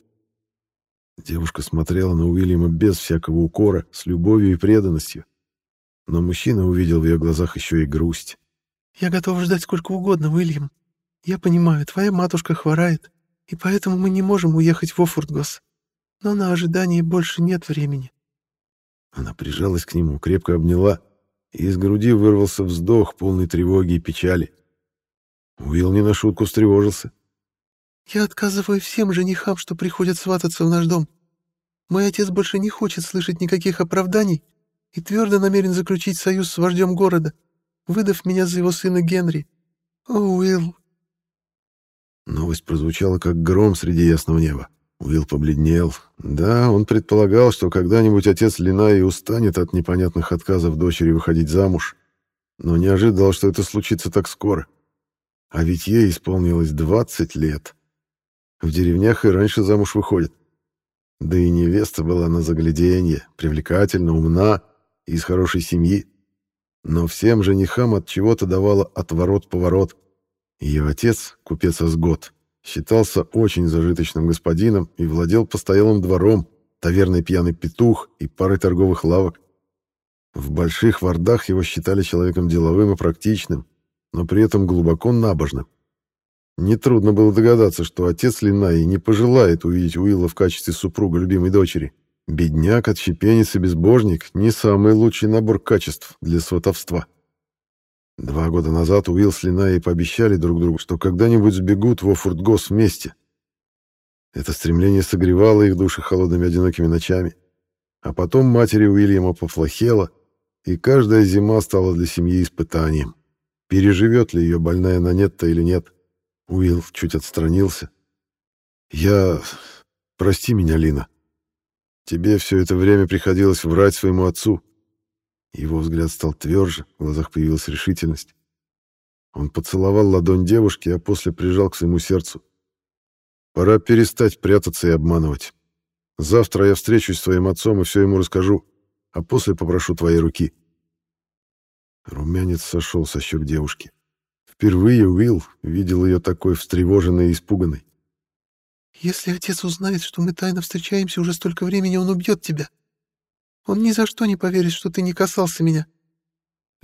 Девушка смотрела на Уильяма без всякого укора, с любовью и преданностью. Но мужчина увидел в ее глазах еще и грусть.
«Я готова ждать сколько угодно, Уильям. Я понимаю, твоя матушка хворает, и поэтому мы не можем уехать в Офуртгос. Но на ожидание больше нет времени».
Она прижалась к нему, крепко обняла, и из груди вырвался вздох, полный тревоги и печали. Уилл не на шутку встревожился.
Я отказываю всем женихам, что приходят свататься в наш дом. Мой отец больше не хочет слышать никаких оправданий и твердо намерен заключить союз с вождем города, выдав меня за его сына Генри. О, Уилл!»
Новость прозвучала, как гром среди ясного неба. Уилл побледнел. Да, он предполагал, что когда-нибудь отец Линаи устанет от непонятных отказов дочери выходить замуж, но не ожидал, что это случится так скоро. А ведь ей исполнилось 20 лет. В деревнях и раньше замуж выходят. Да и невеста была на загляденье, привлекательна, умна и из хорошей семьи. Но всем женихам от чего-то давала отворот-поворот. Ее отец, купец Асгот, считался очень зажиточным господином и владел постоялым двором, таверной «Пьяный петух» и парой торговых лавок. В больших вардах его считали человеком деловым и практичным, но при этом глубоко набожным. Нетрудно было догадаться, что отец Линаи не пожелает увидеть Уилла в качестве супруга любимой дочери. Бедняк, отщепенец и безбожник — не самый лучший набор качеств для сватовства. Два года назад Уилл с Линаей пообещали друг другу, что когда-нибудь сбегут в Офуртгос вместе. Это стремление согревало их души холодными одинокими ночами. А потом матери Уильяма поплохело, и каждая зима стала для семьи испытанием. Переживет ли ее больная Нанетта или нет? Уилл чуть отстранился. «Я... Прости меня, Лина. Тебе все это время приходилось врать своему отцу». Его взгляд стал тверже, в глазах появилась решительность. Он поцеловал ладонь девушки, а после прижал к своему сердцу. «Пора перестать прятаться и обманывать. Завтра я встречусь с твоим отцом и все ему расскажу, а после попрошу твоей руки». Румянец сошел со щек девушки. Впервые Уилл видел ее такой встревоженной и испуганной.
«Если отец узнает, что мы тайно встречаемся уже столько времени, он убьет тебя. Он ни за что не поверит, что ты не касался меня».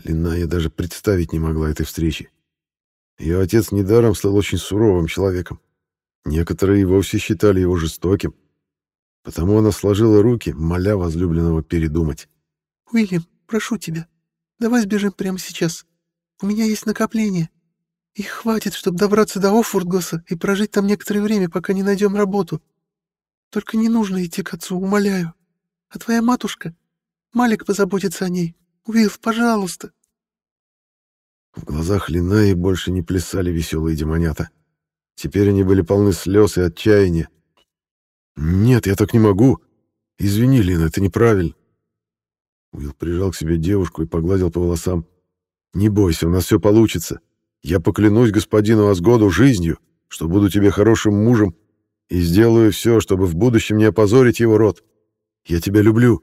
Линая даже представить не могла этой встречи. Ее отец недаром стал очень суровым человеком. Некоторые и вовсе считали его жестоким. Потому она сложила руки, моля возлюбленного передумать.
«Уильям, прошу тебя, давай сбежим прямо сейчас. У меня есть накопление. Их хватит, чтобы добраться до Оффордгоса и прожить там некоторое время, пока не найдем работу. Только не нужно идти к отцу, умоляю. А твоя матушка? Малик позаботится о ней. Уилл, пожалуйста.
В глазах Линаи больше не плясали веселые демонята. Теперь они были полны слез и отчаяния. «Нет, я так не могу. Извини, Лина, это неправильно». Уилл прижал к себе девушку и погладил по волосам. «Не бойся, у нас все получится. Я поклянусь господину Асгоду жизнью, что буду тебе хорошим мужем и сделаю все, чтобы в будущем не опозорить его род. Я тебя люблю».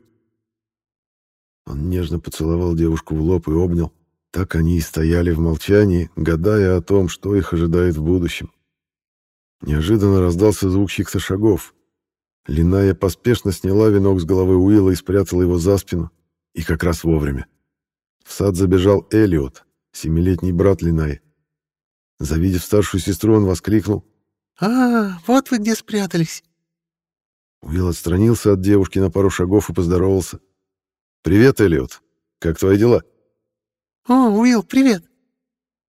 Он нежно поцеловал девушку в лоб и обнял. Так они и стояли в молчании, гадая о том, что их ожидает в будущем. Неожиданно раздался звук чьих-то шагов. Линая поспешно сняла венок с головы Уилла и спрятала его за спину. И как раз вовремя. В сад забежал Элиот, семилетний брат Линаи. Завидев старшую сестру, он воскликнул.
«А, вот вы где спрятались!»
Уилл отстранился от девушки на пару шагов и поздоровался. «Привет, Элиот. Как твои дела?»
«О, Уилл, привет!»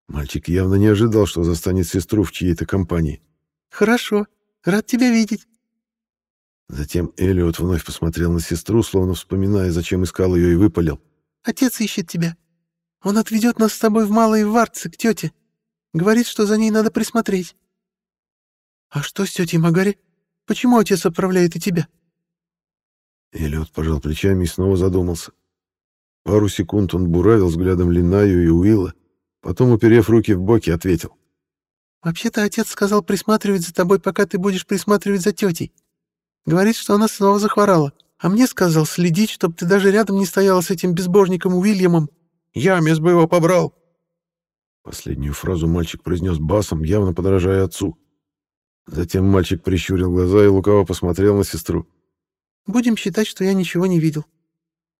Мальчик явно не ожидал, что застанет сестру в чьей-то компании.
«Хорошо. Рад тебя видеть».
Затем Элиот вновь посмотрел на сестру, словно вспоминая, зачем искал ее, и выпалил.
«Отец ищет тебя. Он отведет нас с тобой в Малые Варцы к тете. Говорит, что за ней надо присмотреть». «А что с тетей Магари? Почему отец отправляет и тебя?»
Элиот пожал плечами и снова задумался. Пару секунд он буравил взглядом Линаю и Уилла, потом, уперев руки в боки, ответил.
«Вообще-то отец сказал присматривать за тобой, пока ты будешь присматривать за тетей. Говорит, что она снова захворала. А мне сказал следить, чтобы ты даже рядом не стояла с этим безбожником Уильямом. Я мисс бы его побрал!»
Последнюю фразу мальчик произнес басом, явно подражая отцу. Затем мальчик прищурил глаза и лукаво посмотрел на сестру.
«Будем считать, что я ничего не видел.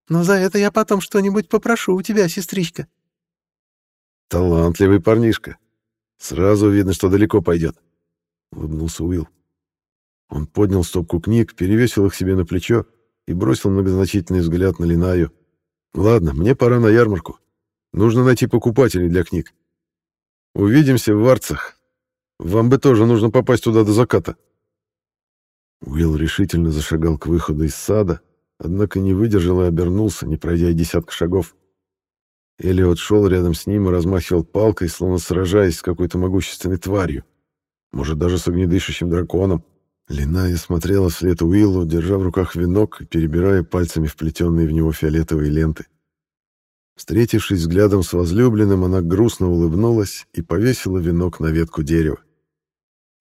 Но за это я потом что-нибудь попрошу у тебя, сестричка».
«Талантливый парнишка. Сразу видно, что далеко пойдет», — улыбнулся Уилл. Он поднял стопку книг, перевесил их себе на плечо и бросил многозначительный взгляд на Линаю. «Ладно, мне пора на ярмарку. Нужно найти покупателей для книг. Увидимся в Варцах. Вам бы тоже нужно попасть туда до заката». Уилл решительно зашагал к выходу из сада, однако не выдержал и обернулся, не пройдя и десятка шагов. Элиот шел рядом с ним и размахивал палкой, словно сражаясь с какой-то могущественной тварью. Может, даже с огнедышащим драконом. Линая смотрела вслед Уиллу, держа в руках венок и перебирая пальцами вплетенные в него фиолетовые ленты. Встретившись взглядом с возлюбленным, она грустно улыбнулась и повесила венок на ветку дерева.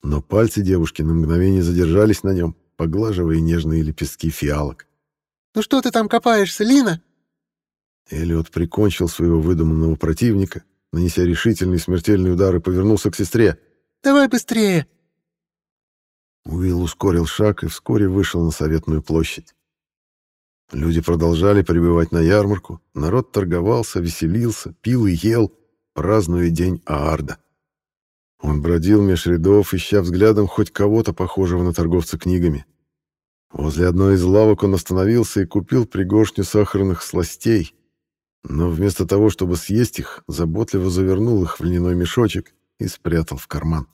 Но пальцы девушки на мгновение задержались на нем, поглаживая нежные лепестки фиалок.
«Ну что ты там копаешься, Лина?»
Элиот прикончил своего выдуманного противника, нанеся решительный смертельный удар и повернулся к сестре.
«Давай быстрее!»
Уилл ускорил шаг и вскоре вышел на Советную площадь. Люди продолжали прибывать на ярмарку, народ торговался, веселился, пил и ел, празднуя день Аарда. Он бродил меж рядов, ища взглядом хоть кого-то похожего на торговца книгами. Возле одной из лавок он остановился и купил пригоршню сахарных сластей, но вместо того, чтобы съесть их, заботливо завернул их в льняной мешочек и спрятал в карман.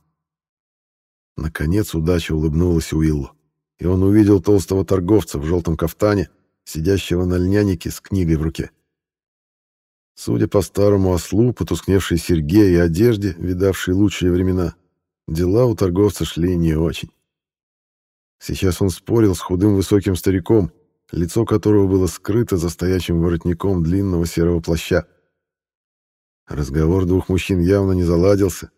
Наконец удача улыбнулась Уиллу, и он увидел толстого торговца в желтом кафтане, сидящего на льнянике с книгой в руке. Судя по старому ослу, потускневшей серьге и одежде, видавшей лучшие времена, дела у торговца шли не очень. Сейчас он спорил с худым высоким стариком, лицо которого было скрыто за стоячим воротником длинного серого плаща. Разговор двух мужчин явно не заладился,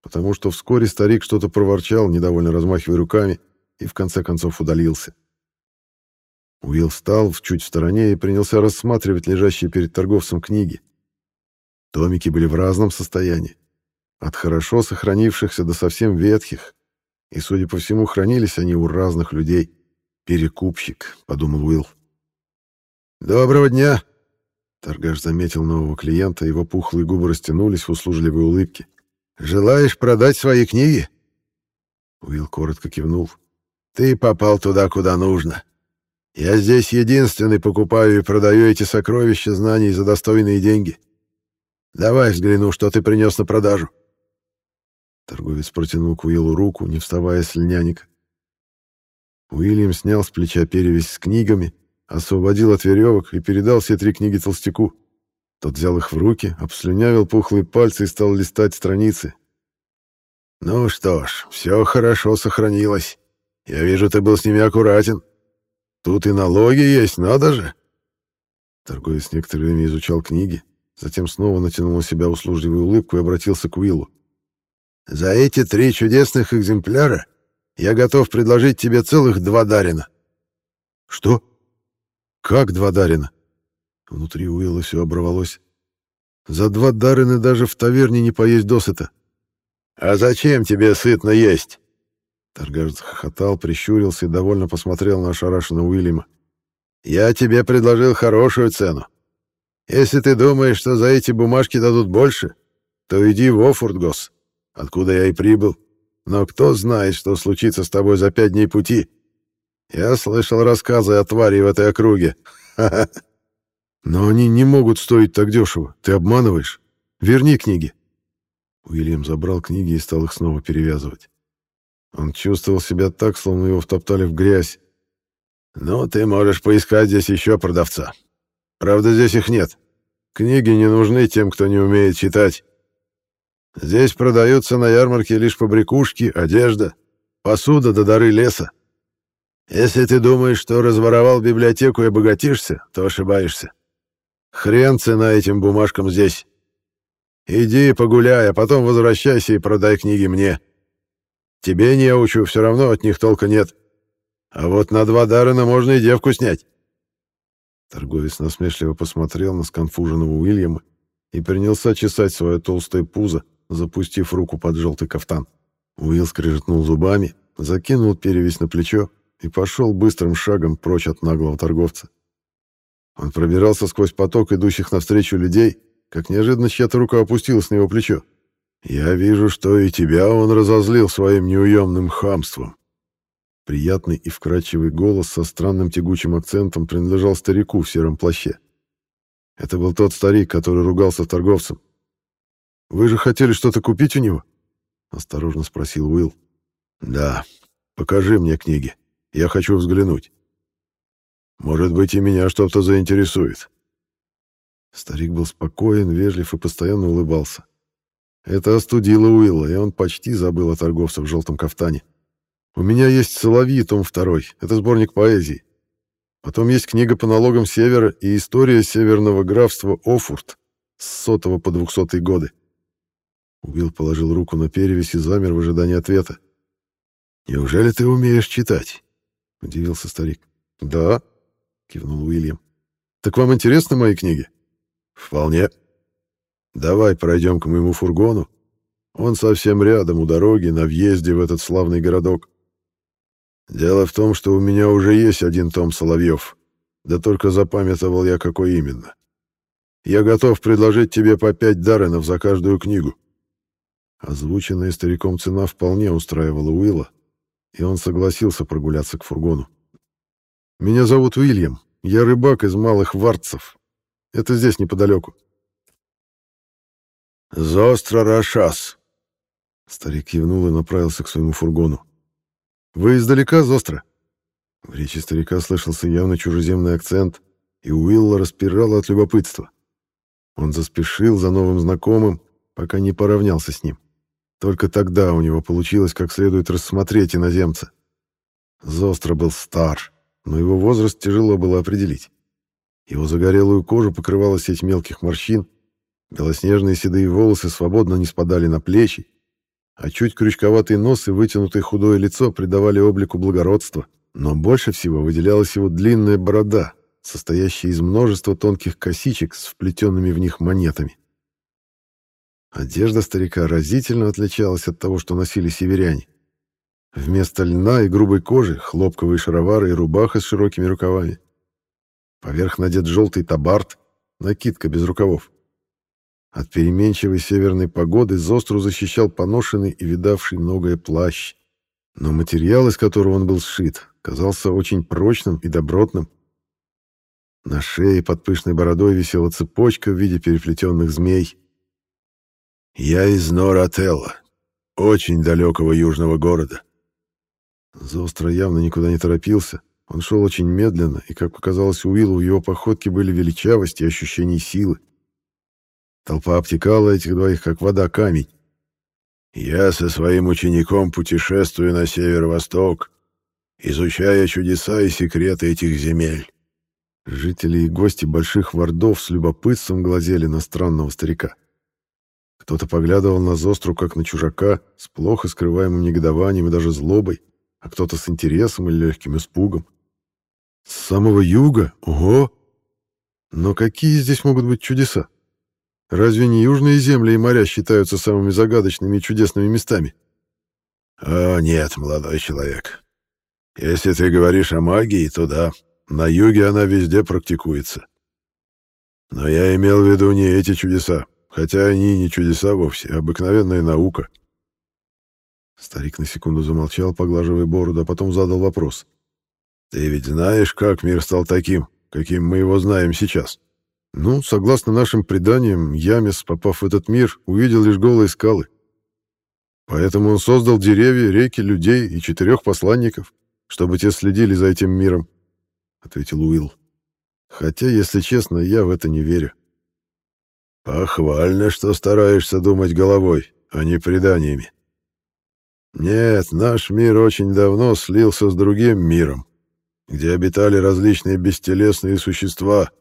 потому что вскоре старик что-то проворчал, недовольно размахивая руками, и в конце концов удалился. Уилл встал в чуть в стороне и принялся рассматривать лежащие перед торговцем книги. Томики были в разном состоянии, от хорошо сохранившихся до совсем ветхих, и, судя по всему, хранились они у разных людей. «Перекупщик», — подумал Уилл. «Доброго дня!» Торгаш заметил нового клиента, его пухлые губы растянулись в услужливой улыбке.
Желаешь продать свои книги?» Уилл коротко кивнул. «Ты попал туда, куда нужно. Я здесь единственный покупаю и продаю эти сокровища знаний за достойные деньги. Давай взгляну, что ты принес на продажу».
Торговец протянул к Уиллу руку, не вставая с льняника. Уильям снял с плеча перевязь с книгами, освободил от веревок и передал все три книги толстяку. Тот взял их в руки, обслюнявил пухлые пальцы и стал листать страницы.
«Ну что ж, все хорошо сохранилось. Я вижу, ты был с ними аккуратен. Тут и налоги есть, надо же!»
Торговец некоторое время изучал книги, затем снова натянул на себя услужливую улыбку и обратился к Уиллу.
«За эти три чудесных экземпляра я готов предложить тебе целых два дарина».
«Что? Как два дарина?» Внутри Уилла все оборвалось. «За два дарина даже в таверне не поесть досыта».
«А зачем тебе сытно есть?»
Торгаш захохотал, прищурился и довольно посмотрел на ошарашенного Уильяма.
«Я тебе предложил хорошую цену. Если ты думаешь, что за эти бумажки дадут больше, то иди в Офуртгос, откуда я и прибыл. Но кто знает, что случится с тобой за пять дней пути? Я слышал рассказы о твари в этой округе.
Но они не могут стоить так дешево. Ты обманываешь. Верни книги. Уильям забрал книги и стал их снова перевязывать. Он чувствовал себя так, словно его втоптали в грязь.
«Ну, ты можешь поискать здесь еще продавца. Правда, здесь их нет. Книги не нужны тем, кто не умеет читать. Здесь продаются на ярмарке лишь побрякушки, одежда, посуда да дары леса. Если ты думаешь, что разворовал библиотеку и обогатишься, то ошибаешься. Хрен цена этим бумажкам здесь. Иди погуляй, а потом возвращайся и продай книги мне. Тебе не учу, все равно от них толка нет. А вот на два дарена можно и девку снять.
Торговец насмешливо посмотрел на сконфуженного Уильяма и принялся чесать свое толстое пузо, запустив руку под желтый кафтан. Уилл скрежетнул зубами, закинул перевязь на плечо и пошел быстрым шагом прочь от наглого торговца. Он пробирался сквозь поток идущих навстречу людей, как неожиданно чья-то рука опустилась на его плечо. «Я вижу, что и тебя он разозлил своим неуемным хамством». Приятный и вкрадчивый голос со странным тягучим акцентом принадлежал старику в сером плаще. Это был тот старик, который ругался торговцем. Вы же хотели что-то купить у него? Осторожно спросил Уилл.
Да. Покажи мне книги. Я хочу взглянуть. Может быть, и меня что-то заинтересует.
Старик был спокоен, вежлив и постоянно улыбался. Это остудило Уилла, и он почти забыл о торговце в желтом кафтане. У меня есть «Соловьи», том второй. Это сборник поэзии. Потом есть книга по налогам Севера и история северного графства Офурт с сотого по двухсотые годы. Уилл положил руку на перевязь и замер в ожидании ответа.
«Неужели ты умеешь читать?»
— удивился старик. «Да», — кивнул Уильям. «Так вам интересны мои книги?»
«Вполне. Давай пройдем к моему фургону. Он совсем рядом, у дороги, на въезде в этот славный городок. Дело в том, что у меня уже есть один том Соловьев, да только запамятовал я, какой именно. Я готов предложить тебе по пять даренов за каждую книгу.
Озвученная стариком цена вполне устраивала Уилла, и он согласился прогуляться к фургону. «Меня зовут Уильям. Я рыбак из Малых Варцев. Это здесь неподалеку».
«Зостро Рашас!»
Старик кивнул и направился к своему фургону. «Вы издалека, Зостро?» В речи старика слышался явно чужеземный акцент, и Уилла распирало от любопытства. Он заспешил за новым знакомым, пока не поравнялся с ним. Только тогда у него получилось как следует рассмотреть иноземца. Зостро был стар, но его возраст тяжело было определить. Его загорелую кожу покрывала сеть мелких морщин, белоснежные седые волосы свободно не спадали на плечи, а чуть крючковатый нос и вытянутое худое лицо придавали облику благородства, но больше всего выделялась его длинная борода, состоящая из множества тонких косичек с вплетенными в них монетами. Одежда старика разительно отличалась от того, что носили северяне. Вместо льна и грубой кожи — хлопковые шаровары и рубаха с широкими рукавами. Поверх надет желтый табарт, накидка без рукавов. От переменчивой северной погоды Зостру защищал поношенный и видавший многое плащ. Но материал, из которого он был сшит, казался очень прочным и добротным. На шее под пышной бородой висела цепочка в виде переплетенных змей.
«Я из Норателла, очень далекого южного города».
Зостро явно никуда не торопился. Он шел очень медленно, и, как показалось Уиллу, в его походке были величавость и ощущение силы. Толпа обтекала этих двоих, как вода камень.
«Я со своим учеником путешествую на северо-восток, изучая чудеса и секреты этих земель».
Жители и гости больших вордов с любопытством глазели на странного старика. Кто-то поглядывал на Зостру, как на чужака, с плохо скрываемым негодованием и даже злобой, а кто-то с интересом или легким испугом. С самого юга? Ого! Но какие здесь могут быть чудеса? Разве не южные земли и моря считаются самыми загадочными и чудесными местами?
О, нет, молодой человек. Если ты говоришь о магии, то да, на юге она везде практикуется. Но я имел в виду не эти чудеса, хотя они не чудеса вовсе, а обыкновенная наука.
Старик на секунду замолчал, поглаживая бороду, а потом задал вопрос.
«Ты ведь знаешь, как мир стал таким, каким мы его знаем сейчас?»
Ну, согласно нашим преданиям, Ямес, попав в этот мир, увидел лишь голые скалы. Поэтому он создал деревья, реки, людей и четырех посланников, чтобы те следили за этим миром, — ответил Уилл. Хотя, если честно, я в это не верю.
Похвально, что стараешься думать головой, а не преданиями. Нет, наш мир очень давно слился с другим миром, где обитали различные бестелесные существа —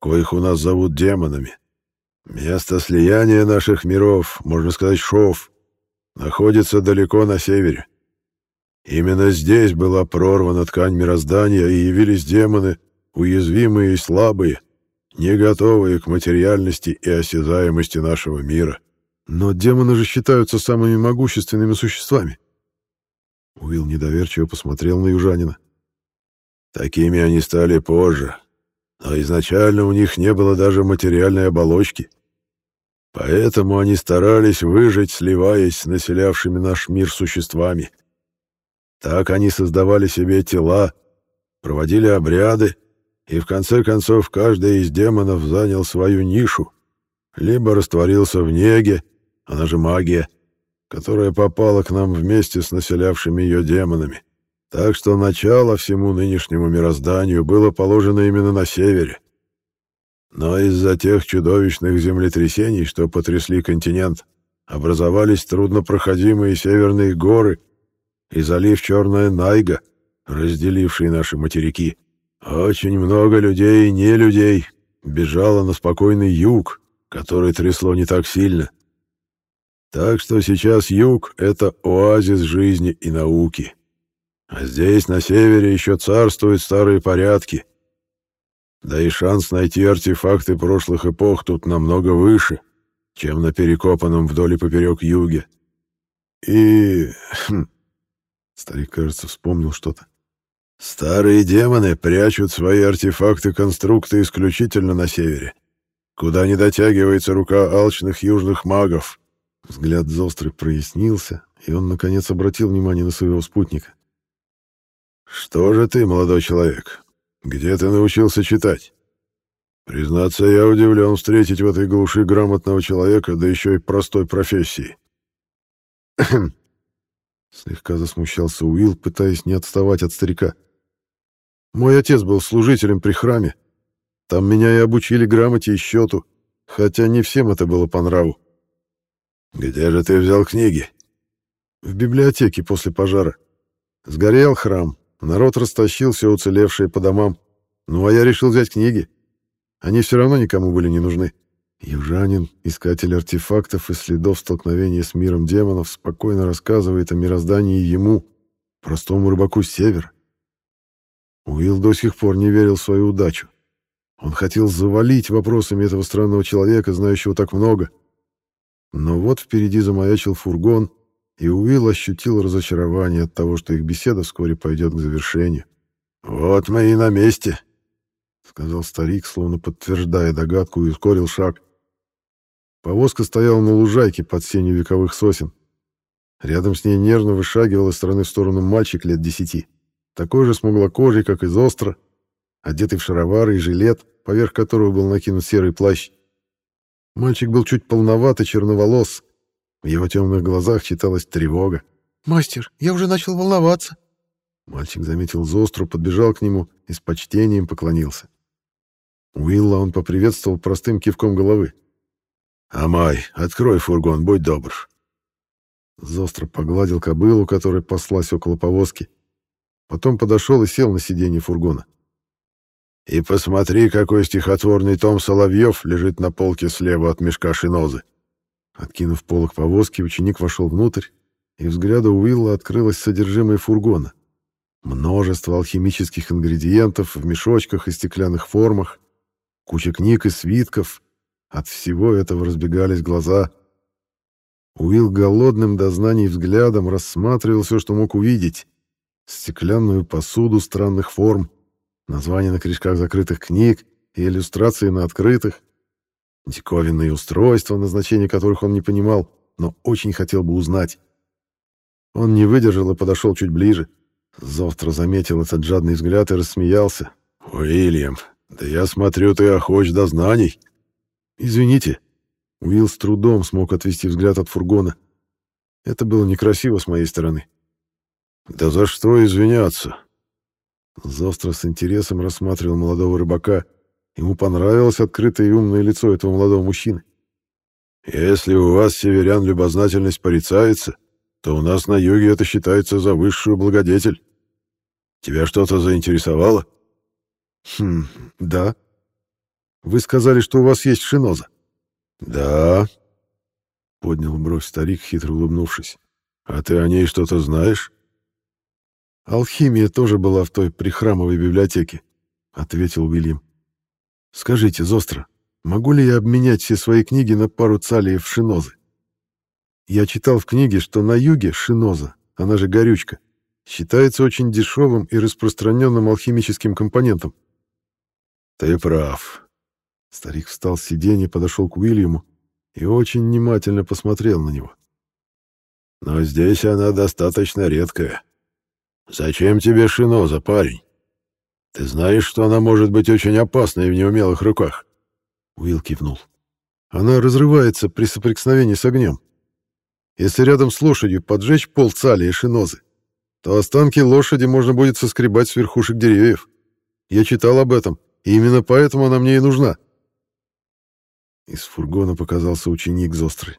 коих у нас зовут демонами. Место слияния наших миров, можно сказать, шов, находится далеко на севере. Именно здесь была прорвана ткань мироздания, и явились демоны, уязвимые и слабые, не готовые к материальности и осязаемости нашего мира.
Но демоны же считаются самыми могущественными существами. Уилл недоверчиво посмотрел на южанина.
Такими они стали позже, но изначально у них не было даже материальной оболочки. Поэтому они старались выжить, сливаясь с населявшими наш мир существами. Так они создавали себе тела, проводили обряды, и в конце концов каждый из демонов занял свою нишу, либо растворился в неге, она же магия, которая попала к нам вместе с населявшими ее демонами. Так что начало всему нынешнему мирозданию было положено именно на севере. Но из-за тех чудовищных землетрясений, что потрясли континент, образовались труднопроходимые северные горы и залив Черная Найга, разделивший наши материки. Очень много людей и не людей бежало на спокойный юг, который трясло не так сильно. Так что сейчас юг — это оазис жизни и науки. А здесь, на севере, еще царствуют старые порядки. Да и шанс найти артефакты прошлых эпох тут намного выше, чем на перекопанном вдоль и поперек юге. И... Хм, старик, кажется, вспомнил что-то. Старые демоны прячут свои артефакты-конструкты исключительно на севере, куда не дотягивается рука алчных южных магов. Взгляд Зостры прояснился, и он, наконец, обратил внимание на своего спутника. «Что же ты, молодой человек? Где ты научился читать?» «Признаться, я удивлен встретить в этой глуши грамотного человека, да еще и простой профессии». Слегка засмущался Уилл, пытаясь не отставать от старика. «Мой отец был служителем при храме. Там меня и обучили грамоте и счету, хотя не всем это было по нраву». «Где же ты взял книги?» «В библиотеке после пожара. Сгорел храм, Народ растащил все уцелевшее по домам. Ну, а я решил взять книги. Они все равно никому были не нужны. Южанин, искатель артефактов и следов столкновения с миром демонов, спокойно рассказывает о мироздании ему, простому рыбаку с севера. Уилл до сих пор не верил в свою удачу. Он хотел завалить вопросами этого странного человека, знающего так много. Но вот впереди замаячил фургон, и Уилл ощутил разочарование от того, что их беседа вскоре пойдет к завершению. «Вот мы и на месте», — сказал старик, словно подтверждая догадку, и ускорил шаг.
Повозка стояла на лужайке под сенью вековых сосен. Рядом с ней нервно вышагивал из стороны в сторону мальчик лет десяти. Такой же смуглокожий, как из остро, одетый в шаровары и жилет, поверх которого был накинут серый плащ. Мальчик был чуть полноват и черноволос. В его темных глазах читалась тревога.
«Мастер, я уже начал волноваться».
Мальчик заметил Зостру, подбежал к нему и с почтением поклонился. Уилла он поприветствовал простым кивком головы.
«Амай, открой фургон, будь добр».
Зостро погладил кобылу, которая паслась около повозки. Потом подошел и сел на сиденье фургона.
«И посмотри, какой стихотворный том Соловьев лежит на полке слева от мешка шинозы».
Откинув полок повозки, ученик вошел внутрь, и взгляду Уилла открылось содержимое фургона. Множество алхимических ингредиентов в мешочках и стеклянных формах, куча книг и свитков. От всего этого разбегались глаза. Уилл голодным до знаний взглядом рассматривал все, что мог увидеть. Стеклянную посуду странных форм, названия на крышках закрытых книг и иллюстрации на открытых, диковинные устройства, назначение которых он не понимал, но очень хотел бы узнать. Он не выдержал и подошел чуть ближе. Завтра заметил этот жадный взгляд и рассмеялся.
«Уильям, да я смотрю, ты охоч до знаний».
«Извините». Уилл с трудом смог отвести взгляд от фургона. Это было некрасиво с моей стороны.
«Да за что извиняться?»
Зостро с интересом рассматривал молодого рыбака. Ему понравилось открытое и умное лицо этого молодого мужчины.
«Если у вас, северян, любознательность порицается, то у нас на юге это считается за высшую благодетель. Тебя что-то заинтересовало?»
«Хм, да. Вы сказали, что у вас есть шиноза?»
«Да», —
поднял бровь старик, хитро улыбнувшись.
«А ты о ней что-то знаешь?»
«Алхимия тоже была в той прихрамовой библиотеке», — ответил Уильям. «Скажите, Зостро, могу ли я обменять все свои книги на пару цалиев шинозы? Я читал в книге, что на юге шиноза, она же горючка, считается очень дешевым и распространенным алхимическим компонентом.
«Ты прав».
Старик встал с сиденья, подошел к Уильяму и очень внимательно посмотрел на него.
«Но здесь она достаточно редкая. Зачем тебе шиноза, парень? Ты знаешь, что она может быть очень опасной в неумелых руках?»
Уилл кивнул. «Она разрывается при соприкосновении с огнем. Если рядом с лошадью поджечь пол цали и шинозы, то останки лошади можно будет соскребать с верхушек деревьев. Я читал об этом, и именно поэтому она мне и нужна». Из фургона показался ученик Зострый.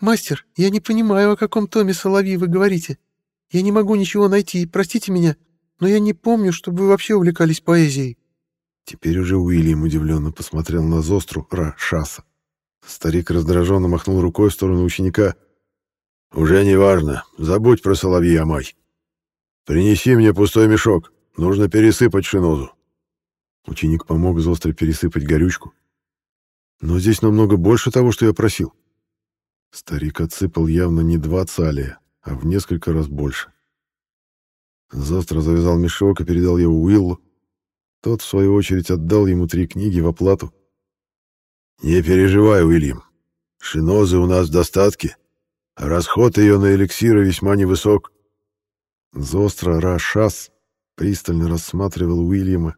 «Мастер, я не понимаю, о каком томе Соловьи вы говорите. Я не могу ничего найти, простите меня, но я не помню, чтобы вы вообще увлекались поэзией».
Теперь уже Уильям удивленно посмотрел на Зостру Ра Шаса. Старик раздраженно махнул рукой в сторону ученика.
«Уже не важно. Забудь про соловья, мой. Принеси мне пустой мешок. Нужно пересыпать шинозу».
Ученик помог Зостре пересыпать горючку. «Но здесь намного больше того, что я просил». Старик отсыпал явно не два цалия, а в несколько раз больше. Зостро завязал мешок и передал его Уиллу. Тот, в свою очередь, отдал ему три книги в оплату.
«Не переживай, Уильям. Шинозы у нас в достатке, а расход ее на эликсиры весьма невысок».
Зостро Рашас пристально рассматривал Уильяма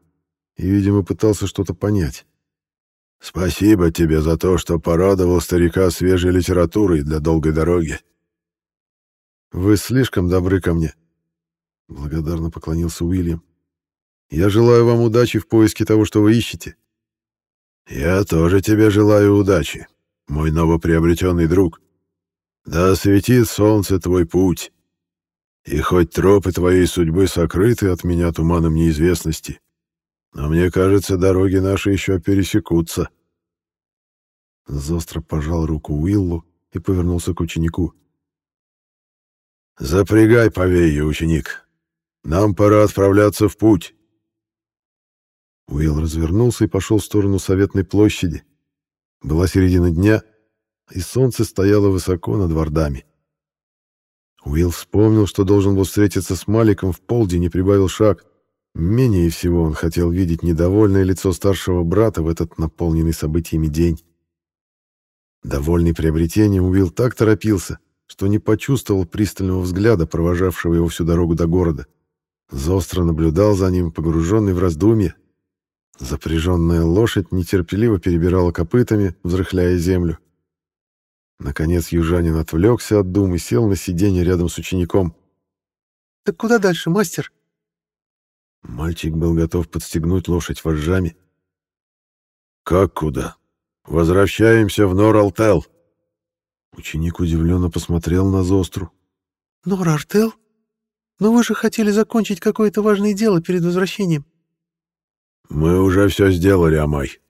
и, видимо, пытался что-то понять.
«Спасибо тебе за то, что порадовал старика свежей литературой для долгой дороги».
«Вы слишком добры ко мне», — благодарно поклонился Уильям. «Я желаю вам удачи в поиске того, что вы ищете».
«Я тоже тебе желаю удачи, мой новоприобретенный друг. Да осветит солнце твой путь. И хоть тропы твоей судьбы сокрыты от меня туманом неизвестности, но мне кажется, дороги наши еще пересекутся».
Зостро пожал руку Уиллу и повернулся к ученику.
«Запрягай повею, ученик. Нам пора отправляться в путь».
Уилл развернулся и пошел в сторону Советной площади. Была середина дня, и солнце стояло высоко над Вардами. Уилл вспомнил, что должен был встретиться с Маликом в полдень и прибавил шаг. Менее всего он хотел видеть недовольное лицо старшего брата в этот наполненный событиями день. Довольный приобретением, Уилл так торопился, что не почувствовал пристального взгляда, провожавшего его всю дорогу до города. Зостро наблюдал за ним, погруженный в раздумья. Запряженная лошадь нетерпеливо перебирала копытами, взрыхляя землю. Наконец южанин отвлекся от дум и сел на сиденье рядом с учеником.
«Так куда дальше, мастер?»
Мальчик был готов подстегнуть лошадь вожжами.
«Как куда? Возвращаемся в Нор-Алтел».
Ученик удивленно посмотрел на Зостру.
«Нор-Артел? Но вы же хотели закончить какое-то важное дело перед возвращением».
«Мы уже все сделали, Амай.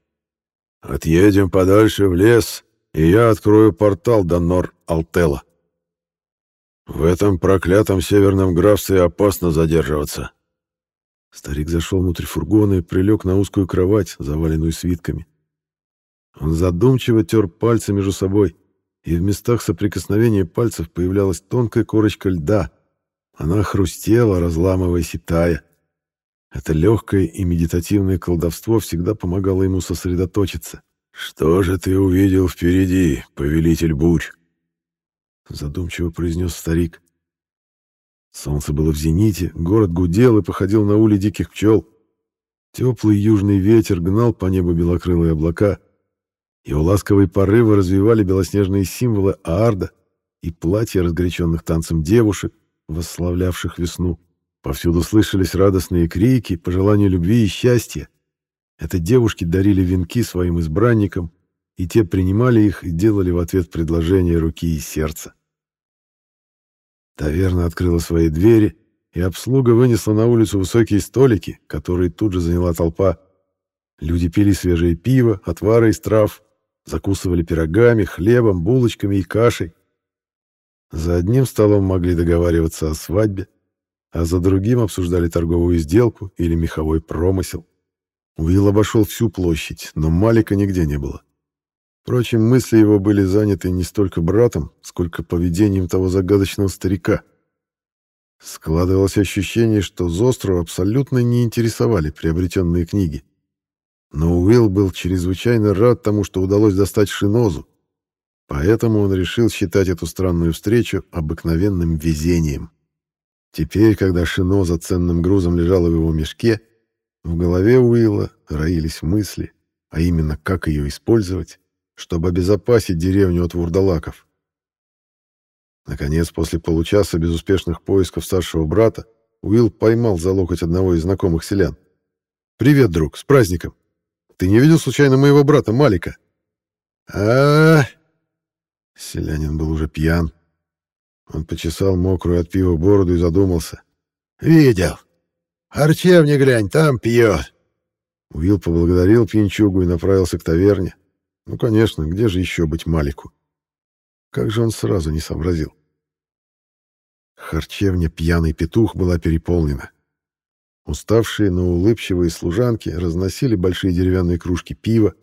Отъедем подальше в лес, и я открою портал до Нор-Алтела. В этом проклятом северном графстве опасно задерживаться.
Старик зашел внутрь фургона и прилег на узкую кровать, заваленную свитками. Он задумчиво тер пальцы между собой, и в местах соприкосновения пальцев появлялась тонкая корочка льда. Она хрустела, разламываясь и тая. Это легкое и медитативное колдовство всегда помогало ему сосредоточиться.
«Что же ты увидел впереди, повелитель бурь?»
Задумчиво произнес старик. Солнце было в зените, город гудел и походил на улей диких пчел. Теплый южный ветер гнал по небу белокрылые облака. Его ласковые порывы развивали белоснежные символы Аарда и платья разгоряченных танцем девушек, восславлявших весну. Повсюду слышались радостные крики, пожелания любви и счастья. Это девушки дарили венки своим избранникам, и те принимали их и делали в ответ предложения руки и сердца. Таверна открыла свои двери, и обслуга вынесла на улицу высокие столики, которые тут же заняла толпа. Люди пили свежее пиво, отвары из трав, закусывали пирогами, хлебом, булочками и кашей. За одним столом могли договариваться о свадьбе, а за другим обсуждали торговую сделку или меховой промысел. Уилл обошел всю площадь, но Малика нигде не было. Впрочем, мысли его были заняты не столько братом, сколько поведением того загадочного старика. Складывалось ощущение, что Зострова абсолютно не интересовали приобретенные книги. Но Уилл был чрезвычайно рад тому, что удалось достать Шинозу, поэтому он решил считать эту странную встречу обыкновенным везением. Теперь, когда Шиноза ценным грузом лежала в его мешке, в голове Уилла роились мысли, а именно, как ее использовать, чтобы обезопасить деревню от вурдалаков. Наконец, после получаса безуспешных поисков старшего брата, Уилл поймал за локоть одного из знакомых селян. «Привет, друг, с праздником! Ты не видел случайно моего брата Малика?» а, -а, Селянин был уже пьян. Он почесал мокрую от пива бороду и задумался.
«Видел. Харчевне глянь, там пьет».
Уилл поблагодарил пьянчугу и направился к таверне, ну, конечно, где же еще быть Малику? Как же он сразу не сообразил? Харчевня «Пьяный петух» была переполнена. Уставшие, но улыбчивые служанки разносили большие деревянные кружки пива,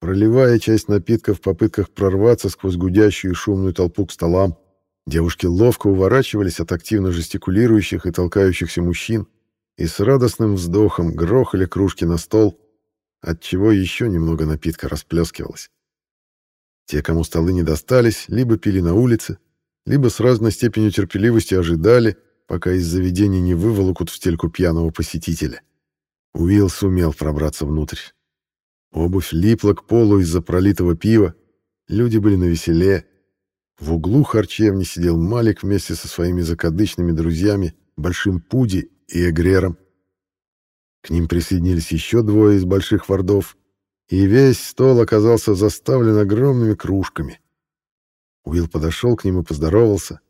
проливая часть напитков в попытках прорваться сквозь гудящую и шумную толпу к столам. Девушки ловко уворачивались от активно жестикулирующих и толкающихся мужчин и с радостным вздохом грохали кружки на стол, отчего еще немного напитка расплескивалось. Те, кому столы не достались, либо пили на улице, либо с разной степенью терпеливости ожидали, пока из заведения не выволокут в стельку пьяного посетителя. Уилл сумел пробраться внутрь. Обувь липла к полу из-за пролитого пива, люди были навеселе. В углу харчевни сидел Малик вместе со своими закадычными друзьями, Большим Пуди и Эгрером. К ним присоединились еще двое из больших вардов, и весь стол оказался заставлен огромными кружками. Уилл подошел к ним и поздоровался.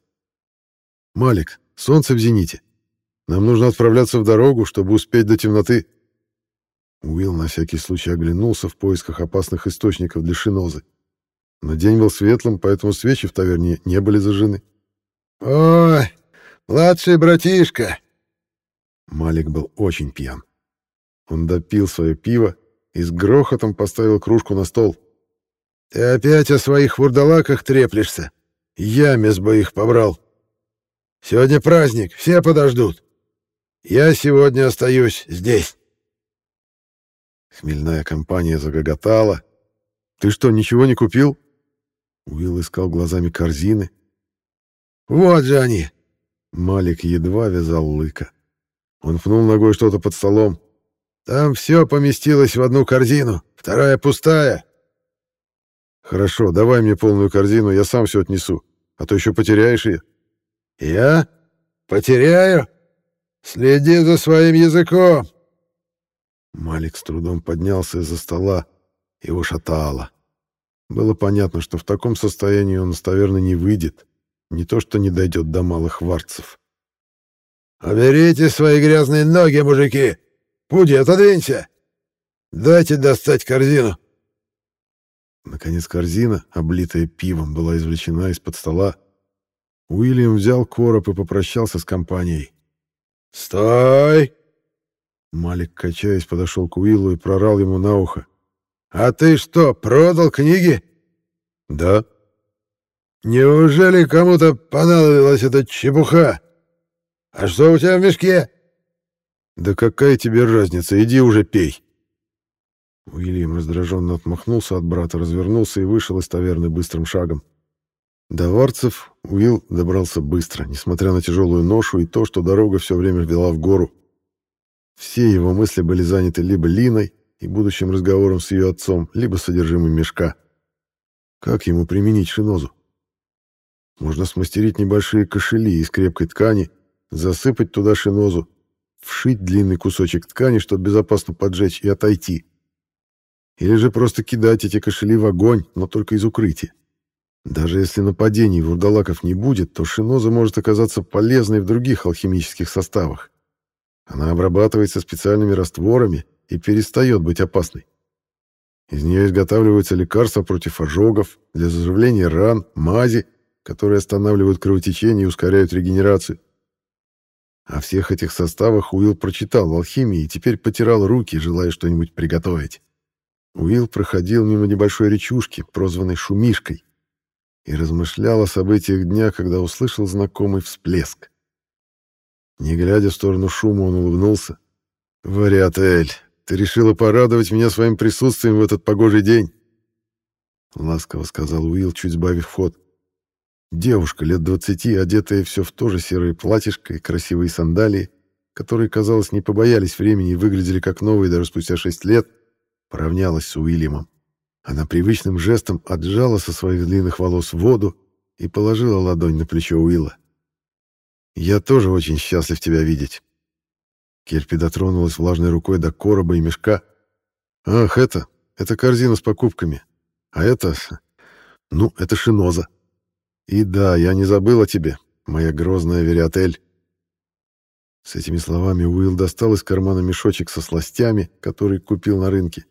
«Малик, солнце в зените. Нам нужно отправляться в дорогу, чтобы успеть до темноты». Уилл на всякий случай оглянулся в поисках опасных источников для шинозы. Но день был светлым, поэтому свечи в таверне не были зажжены.
«Ой, младший братишка!»
Малик был очень пьян. Он допил свое пиво и с грохотом поставил кружку на стол.
«Ты опять о своих вурдалаках треплешься? Ямес бы их побрал. Сегодня праздник, все подождут. Я сегодня остаюсь здесь».
Хмельная компания загоготала. «Ты что, ничего не купил?» Уилл искал глазами корзины.
«Вот же они!»
Малик едва вязал лыка. Он пнул ногой что-то под столом.
«Там все поместилось в одну корзину, вторая пустая».
«Хорошо, давай мне полную корзину, я сам все отнесу, а то еще потеряешь ее».
«Я? Потеряю? Следи за своим языком!»
Малик с трудом поднялся из-за стола, его шатало. Было понятно, что в таком состоянии он, наверное, не выйдет, не то что не дойдет до малых варцев.
«Уберите свои грязные ноги, мужики! Пуди, отодвинься! Дайте достать корзину!»
Наконец корзина, облитая пивом, была извлечена из-под стола. Уильям взял короб и попрощался с компанией.
«Стой!»
Малик, качаясь, подошел к Уиллу и прорал ему на ухо.
«А ты что, продал книги?»
«Да».
«Неужели кому-то понадобилась эта чепуха? А что у тебя в мешке?»
«Да какая тебе разница? Иди уже пей!» Уильям раздраженно отмахнулся от брата, развернулся и вышел из таверны быстрым шагом. До Варцев Уилл добрался быстро, несмотря на тяжелую ношу и то, что дорога все время вела в гору. Все его мысли были заняты либо Линой и будущим разговором с ее отцом, либо содержимым мешка. Как ему применить шинозу? Можно смастерить небольшие кошели из крепкой ткани, засыпать туда шинозу, вшить длинный кусочек ткани, чтобы безопасно поджечь, и отойти. Или же просто кидать эти кошели в огонь, но только из укрытия. Даже если нападений вурдалаков не будет, то шиноза может оказаться полезной в других алхимических составах. Она обрабатывается специальными растворами и перестает быть опасной. Из нее изготавливаются лекарства против ожогов, для заживления ран, мази, которые останавливают кровотечение и ускоряют регенерацию. О всех этих составах Уилл прочитал в алхимии и теперь потирал руки, желая что-нибудь приготовить. Уилл проходил мимо небольшой речушки, прозванной Шумишкой, и размышлял о событиях дня, когда услышал знакомый всплеск. Не глядя в сторону шума, он улыбнулся. «Вариатель, ты решила порадовать меня своим присутствием в этот погожий день?» Ласково сказал Уилл, чуть сбавив ход. Девушка лет двадцати, одетая все в то же серое платьишко и красивые сандалии, которые, казалось, не побоялись времени и выглядели как новые даже спустя шесть лет, поравнялась с Уильямом. Она привычным жестом отжала со своих длинных волос воду и положила ладонь на плечо Уилла. «Я тоже очень счастлив тебя видеть». Кельпи дотронулась влажной рукой до короба и мешка. «Ах, это... Это корзина с покупками. А это... Ну, это шиноза. И да, я не забыл о тебе, моя грозная Вериотель». С этими словами Уилл достал из кармана мешочек со сластями, который купил на рынке,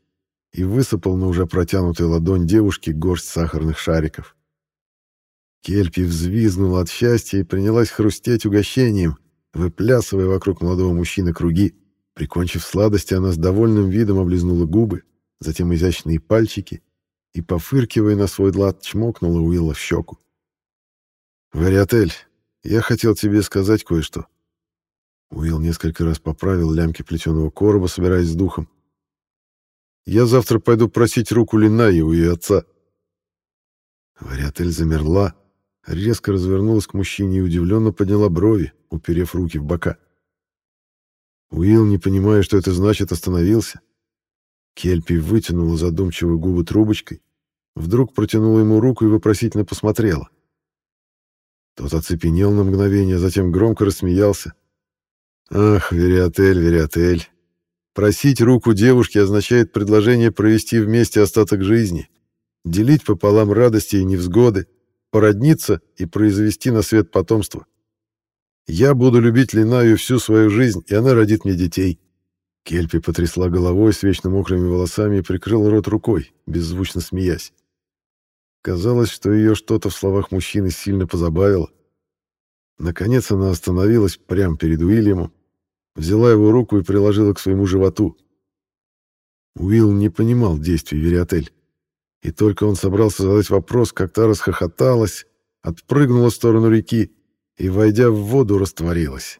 и высыпал на уже протянутую ладонь девушки горсть сахарных шариков. Кельпи взвизгнула от счастья и принялась хрустеть угощением, выплясывая вокруг молодого мужчины круги. Прикончив сладости, она с довольным видом облизнула губы, затем изящные пальчики и, пофыркивая на свой лад, чмокнула Уилла в щеку. «Вариотель, я хотел тебе сказать кое-что». Уилл несколько раз поправил лямки плетеного короба, собираясь с духом. «Я завтра пойду просить руку Линаи у ее отца». Вариотель замерла, резко развернулась к мужчине и удивленно подняла брови, уперев руки в бока. Уилл, не понимая, что это значит, остановился. Кельпи вытянула задумчивую губы трубочкой, вдруг протянула ему руку и вопросительно посмотрела. Тот оцепенел на мгновение, затем громко рассмеялся. «Ах, Вериотель, Вериотель, просить руку девушки означает предложение провести вместе остаток жизни, делить пополам радости и невзгоды, породниться и произвести на свет потомство. Я буду любить Линаю всю свою жизнь, и она родит мне детей». Кельпи потрясла головой с вечно мокрыми волосами и прикрыла рот рукой, беззвучно смеясь. Казалось, что ее что-то в словах мужчины сильно позабавило. Наконец она остановилась прямо перед Уильямом, взяла его руку и приложила к своему животу. Уилл не понимал действий Вериотель. И только он собрался задать вопрос, как та расхохоталась, отпрыгнула в сторону реки и, войдя в воду, растворилась.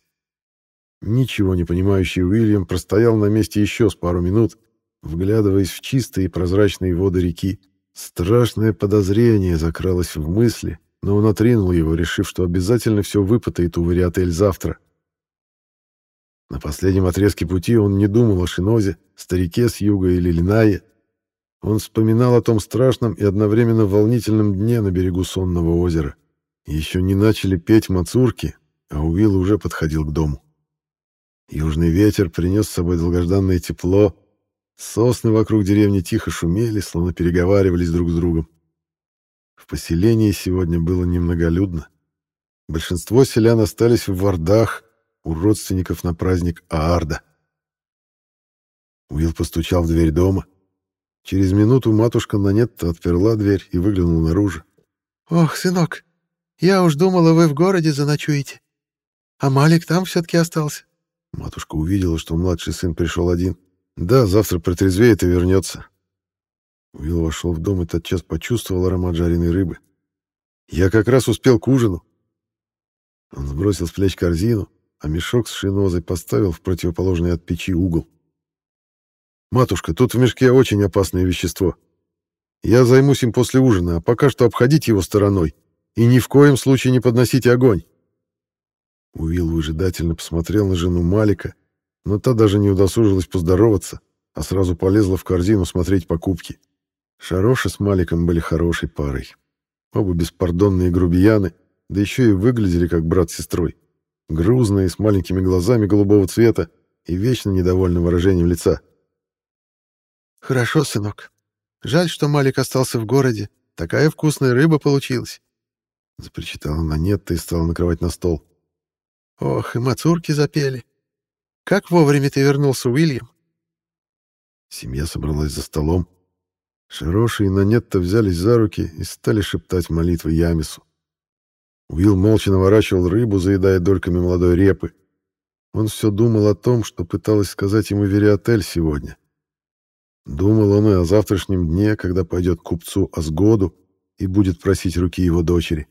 Ничего не понимающий Уильям простоял на месте еще с пару минут, вглядываясь в чистые прозрачные воды реки, Страшное подозрение закралось в мысли, но он отринул его, решив, что обязательно все выпытает у Вариотель завтра. На последнем отрезке пути он не думал о Шинозе, старике с юга или Линае. Он вспоминал о том страшном и одновременно волнительном дне на берегу сонного озера. Еще не начали петь мацурки, а Уилл уже подходил к дому. Южный ветер принес с собой долгожданное тепло, сосны вокруг деревни тихо шумели, словно переговаривались друг с другом. В поселении сегодня было немноголюдно. Большинство селян остались в Вардах, у родственников на праздник Аарда. Уилл постучал в дверь дома. Через минуту матушка Нанетта отперла дверь и выглянула наружу.
«Ох, сынок, я уж думала, вы в городе заночуете. А Малик там все-таки остался».
Матушка увидела, что младший сын пришел один. «Да, завтра протрезвеет и вернется». Уилл вошел в дом и тотчас почувствовал аромат жареной рыбы. «Я как раз успел к ужину». Он сбросил с плеч корзину, а мешок с шинозой поставил в противоположный от печи угол. «Матушка, тут в мешке очень опасное вещество. Я займусь им после ужина, а пока что обходите его стороной и ни в коем случае не подносите огонь». Уилл выжидательно посмотрел на жену Малика, но та даже не удосужилась поздороваться, а сразу полезла в корзину смотреть покупки. Шароша с Маликом были хорошей парой. Оба беспардонные грубияны, да еще и выглядели как брат с сестрой грузные, с маленькими глазами голубого цвета и вечно недовольным выражением лица.
«Хорошо, сынок. Жаль, что Малик остался в городе. Такая вкусная рыба получилась», — запричитала Нанетта и стала накрывать на стол. «Ох, и мацурки запели. Как вовремя ты вернулся, Уильям?»
Семья собралась за столом. Широши и Нанетта взялись за руки и стали шептать молитвы Ямису. Уилл молча наворачивал рыбу, заедая дольками молодой репы. Он все думал о том, что пыталась сказать ему Вериотель сегодня. Думал он и о завтрашнем дне, когда пойдет к купцу Асгоду и будет просить руки его дочери.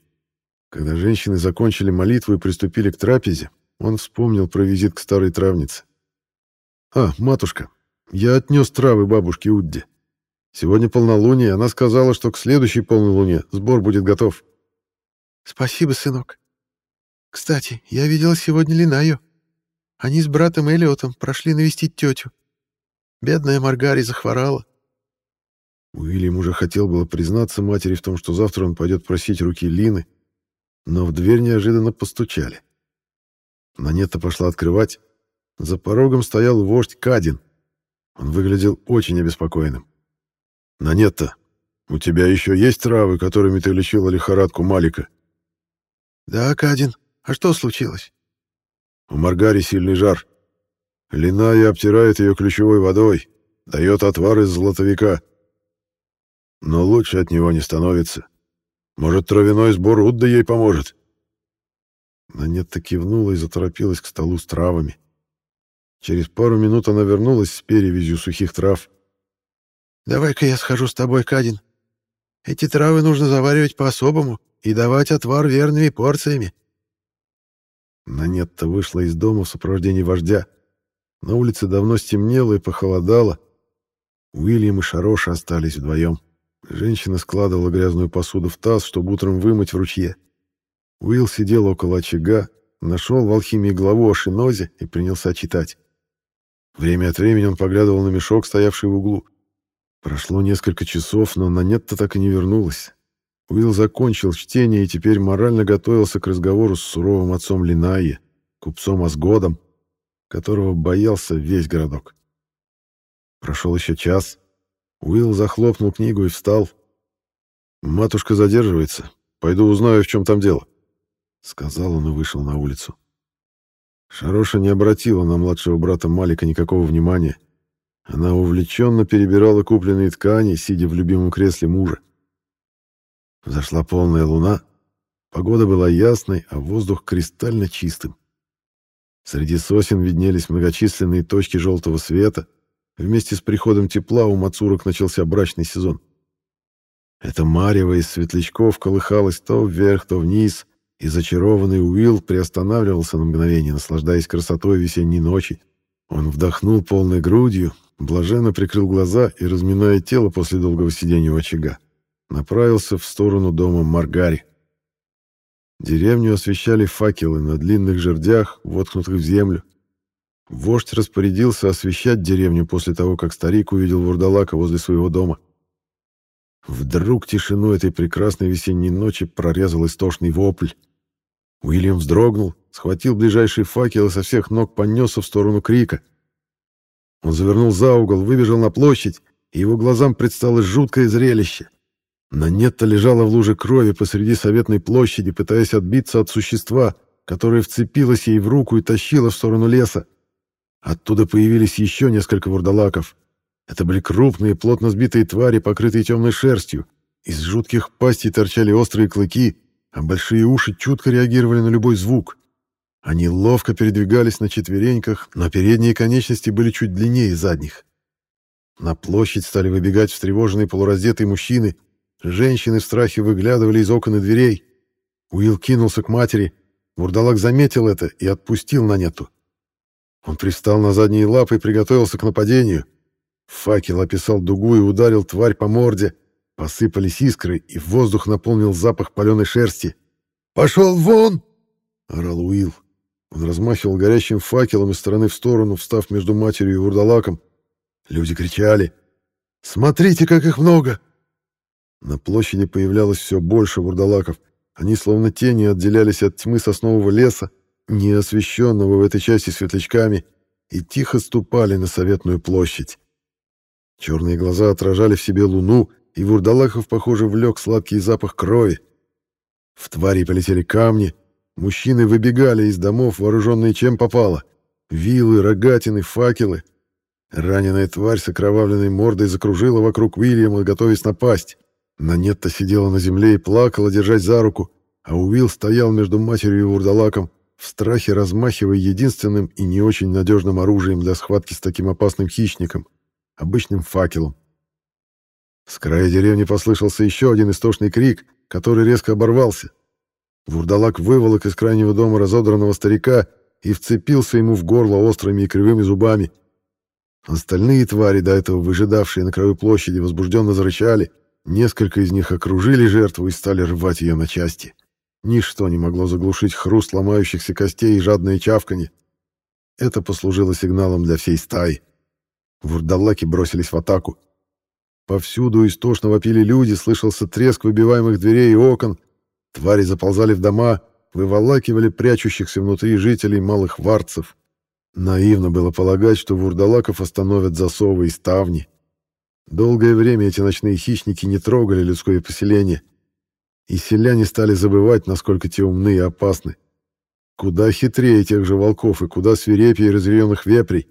Когда женщины закончили молитву и приступили к трапезе, он вспомнил про визит к старой травнице. «А, матушка, я отнес травы бабушке Удде. Сегодня полнолуние, она сказала, что к следующей полной луне сбор будет готов».
Спасибо, сынок. Кстати, я видел сегодня Линаю. Они с братом Элиотом прошли навестить тетю. Бедная Маргари захворала.
Уильям уже хотел было признаться матери в том, что завтра он пойдет просить руки Лины, но в дверь неожиданно постучали. Нанета пошла открывать. За порогом стоял вождь Кадин. Он выглядел очень обеспокоенным. «Нанетта, у тебя еще есть травы, которыми ты лечила лихорадку Малика?»
«Да, Кадин. А что случилось?»
«У Маргари сильный жар. Линая обтирает ее ключевой водой, дает отвар из златовика. Но лучше от него не становится. Может, травяной сбор Удда ей поможет?» Нанетта кивнула и заторопилась к столу с травами. Через пару минут она вернулась с перевязью сухих трав.
«Давай-ка я схожу с тобой, Кадин. Эти травы нужно заваривать по-особому и давать отвар верными порциями.
Нанетта вышла из дома в сопровождении вождя. На улице давно стемнело и похолодало. Уильям и Шароша остались вдвоем. Женщина складывала грязную посуду в таз, чтобы утром вымыть в ручье. Уилл сидел около очага, нашел в алхимии главу о шинозе и принялся читать. Время от времени он поглядывал на мешок, стоявший в углу. Прошло несколько часов, но Нанетта так и не вернулась. Уилл закончил чтение и теперь морально готовился к разговору с суровым отцом Линайе, купцом Асгодом, которого боялся весь городок. Прошел еще час. Уилл захлопнул книгу и встал. «Матушка задерживается. Пойду узнаю, в чем там дело», — сказал он и вышел на улицу. Шароша не обратила на младшего брата Малика никакого внимания. Она увлеченно перебирала купленные ткани, сидя в любимом кресле мужа. Взошла полная луна. Погода была ясной, а воздух кристально чистым. Среди сосен виднелись многочисленные точки желтого света. Вместе с приходом тепла у мацурок начался брачный сезон. Это марево из светлячков колыхалось то вверх, то вниз, и зачарованный Уилл приостанавливался на мгновение, наслаждаясь красотой весенней ночи. Он вдохнул полной грудью, блаженно прикрыл глаза и, разминая тело после долгого сидения у очага, направился в сторону дома Маргари. Деревню освещали факелы на длинных жердях, воткнутых в землю. Вождь распорядился освещать деревню после того, как старик увидел вурдалака возле своего дома. Вдруг тишину этой прекрасной весенней ночи прорезал истошный вопль. Уильям вздрогнул, схватил ближайший факел и со всех ног понесся в сторону крика. Он завернул за угол, выбежал на площадь, и его глазам предстало жуткое зрелище. Нанетта лежала в луже крови посреди советной площади, пытаясь отбиться от существа, которое вцепилось ей в руку и тащило в сторону леса. Оттуда появились еще несколько вурдалаков. Это были крупные, плотно сбитые твари, покрытые темной шерстью. Из жутких пастей торчали острые клыки, а большие уши чутко реагировали на любой звук. Они ловко передвигались на четвереньках, но передние конечности были чуть длиннее задних. На площадь стали выбегать встревоженные полураздетые мужчины, Женщины в страхе выглядывали из окон и дверей. Уилл кинулся к матери. Вурдалак заметил это и отпустил на нету. Он пристал на задние лапы и приготовился к нападению. Факел описал дугу и ударил тварь по морде. Посыпались искры, и воздух наполнил запах паленой шерсти.
«Пошел вон!»
— орал Уилл. Он размахивал горящим факелом из стороны в сторону, встав между матерью и вурдалаком. Люди кричали.
«Смотрите, как их много!
На площади появлялось все больше вурдалаков. Они словно тени отделялись от тьмы соснового леса, не освещенного в этой части светлячками, и тихо ступали на Советную площадь. Черные глаза отражали в себе луну, и Вурдалаков, похоже, влек сладкий запах крови. В твари полетели камни, мужчины выбегали из домов, вооруженные чем попало. Вилы, рогатины, факелы. Раненая тварь с окровавленной мордой закружила вокруг Уильяма, готовясь напасть. Нанетта сидела на земле и плакала, держась за руку, а Уилл стоял между матерью и вурдалаком, в страхе размахивая единственным и не очень надежным оружием для схватки с таким опасным хищником — обычным факелом. С края деревни послышался еще один истошный крик, который резко оборвался. Вурдалак выволок из крайнего дома разодранного старика и вцепился ему в горло острыми и кривыми зубами. Остальные твари, до этого выжидавшие на краю площади, возбужденно зарычали — Несколько из них окружили жертву и стали рвать ее на части. Ничто не могло заглушить хруст ломающихся костей и жадное чавканье. Это послужило сигналом для всей стаи. Вурдалаки бросились в атаку. Повсюду истошно вопили люди, слышался треск выбиваемых дверей и окон. Твари заползали в дома, выволакивали прячущихся внутри жителей малых варцев. Наивно было полагать, что вурдалаков остановят засовы и ставни. Долгое время эти ночные хищники не трогали людское поселение, и селяне стали забывать, насколько те умны и опасны. Куда хитрее тех же волков и куда свирепее разъяренных вепрей.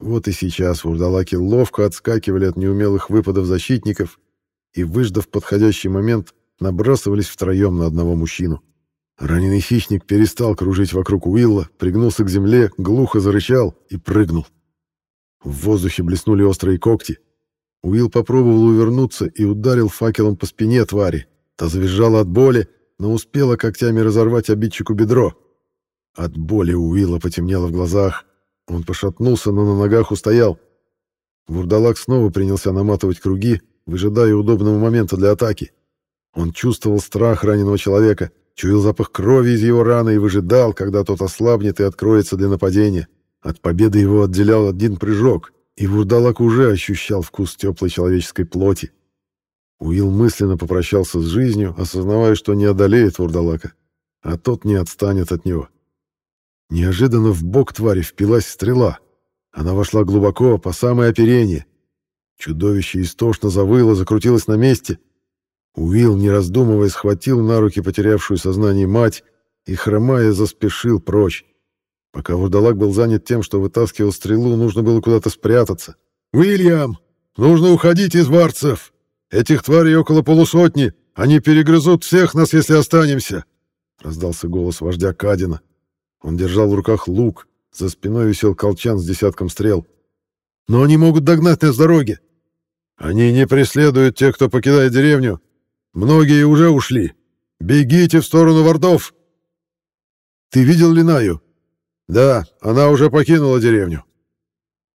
Вот и сейчас вурдалаки ловко отскакивали от неумелых выпадов защитников и, выждав подходящий момент, набрасывались втроем на одного мужчину. Раненый хищник перестал кружить вокруг Уилла, пригнулся к земле, глухо зарычал и прыгнул. В воздухе блеснули острые когти — Уилл попробовал увернуться и ударил факелом по спине твари. Та завизжала от боли, но успела когтями разорвать обидчику бедро. От боли Уилла потемнело в глазах. Он пошатнулся, но на ногах устоял. Вурдалак снова принялся наматывать круги, выжидая удобного момента для атаки. Он чувствовал страх раненого человека, чуял запах крови из его раны и выжидал, когда тот ослабнет и откроется для нападения. От победы его отделял один прыжок — и вурдалак уже ощущал вкус теплой человеческой плоти. Уилл мысленно попрощался с жизнью, осознавая, что не одолеет вурдалака, а тот не отстанет от него. Неожиданно в бок твари впилась стрела. Она вошла глубоко, по самое оперение. Чудовище истошно завыло, закрутилось на месте. Уилл, не раздумывая, схватил на руки потерявшую сознание мать и, хромая, заспешил прочь. Пока вурдалак был занят тем, что вытаскивал стрелу, нужно было куда-то спрятаться. «Уильям, нужно уходить из варцев! Этих тварей около полусотни! Они перегрызут всех нас, если останемся!» Раздался голос вождя Кадина. Он держал в руках лук, за спиной висел колчан с десятком стрел. «Но они могут догнать нас с дороги!» «Они не преследуют тех, кто покидает деревню. Многие уже ушли. Бегите в сторону вардов!» «Ты видел Линаю?» «Да, она уже покинула деревню».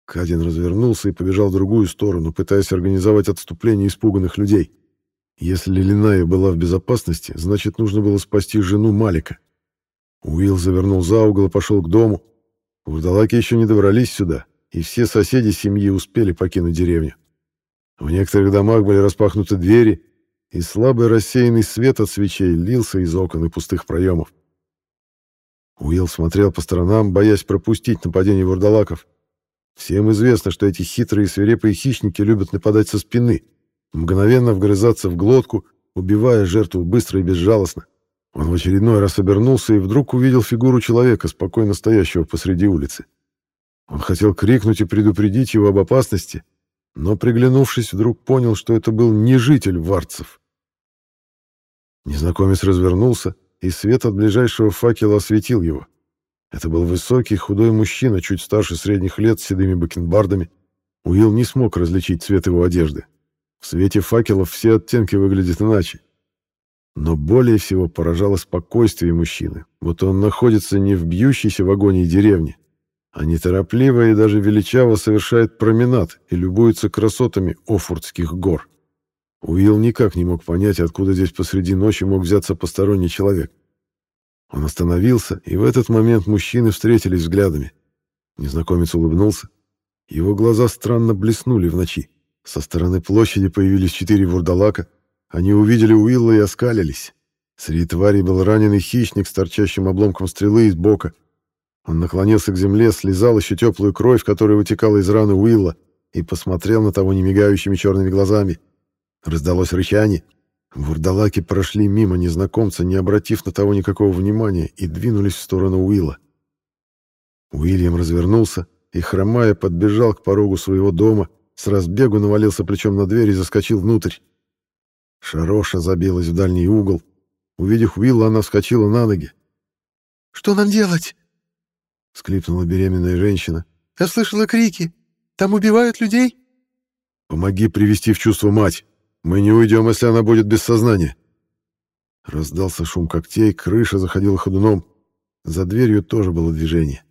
Кадин развернулся и побежал в другую сторону, пытаясь организовать отступление испуганных людей. Если Линая была в безопасности, значит, нужно было спасти жену Малика. Уилл завернул за угол и пошел к дому. Вурдалаки еще не добрались сюда, и все соседи семьи успели покинуть деревню. В некоторых домах были распахнуты двери, и слабый рассеянный свет от свечей лился из окон и пустых проемов. Уилл смотрел по сторонам, боясь пропустить нападение вурдалаков. Всем известно, что эти хитрые и свирепые хищники любят нападать со спины, мгновенно вгрызаться в глотку, убивая жертву быстро и безжалостно. Он в очередной раз обернулся и вдруг увидел фигуру человека, спокойно стоящего посреди улицы. Он хотел крикнуть и предупредить его об опасности, но, приглянувшись, вдруг понял, что это был не житель Варцев. Незнакомец развернулся, и свет от ближайшего факела осветил его. Это был высокий, худой мужчина, чуть старше средних лет, с седыми бакенбардами. Уилл не смог различить цвет его одежды. В свете факелов все оттенки выглядят иначе. Но более всего поражало спокойствие мужчины, вот он находится не в бьющейся в агонии деревне, а неторопливо и даже величаво совершает променад и любуется красотами Офуртских гор. Уилл никак не мог понять, откуда здесь посреди ночи мог взяться посторонний человек. Он остановился, и в этот момент мужчины встретились взглядами. Незнакомец улыбнулся. Его глаза странно блеснули в ночи. Со стороны площади появились четыре вурдалака. Они увидели Уилла и оскалились. Среди тварей был раненый хищник с торчащим обломком стрелы из бока. Он наклонился к земле, слезал еще теплую кровь, которая вытекала из раны Уилла, и посмотрел на того немигающими черными глазами. Раздалось рычание. Вурдалаки прошли мимо незнакомца, не обратив на того никакого внимания, и двинулись в сторону Уилла. Уильям развернулся и, хромая, подбежал к порогу своего дома, с разбегу навалился плечом на дверь и заскочил внутрь. Шароша забилась в дальний угол. Увидев Уилла, она вскочила на ноги.
«Что нам делать?»
— склипнула беременная женщина.
«Я слышала крики. Там убивают людей?»
«Помоги привести в чувство мать. Мы не уйдем, если она будет без сознания». Раздался шум когтей, крыша заходила ходуном. За дверью тоже было движение.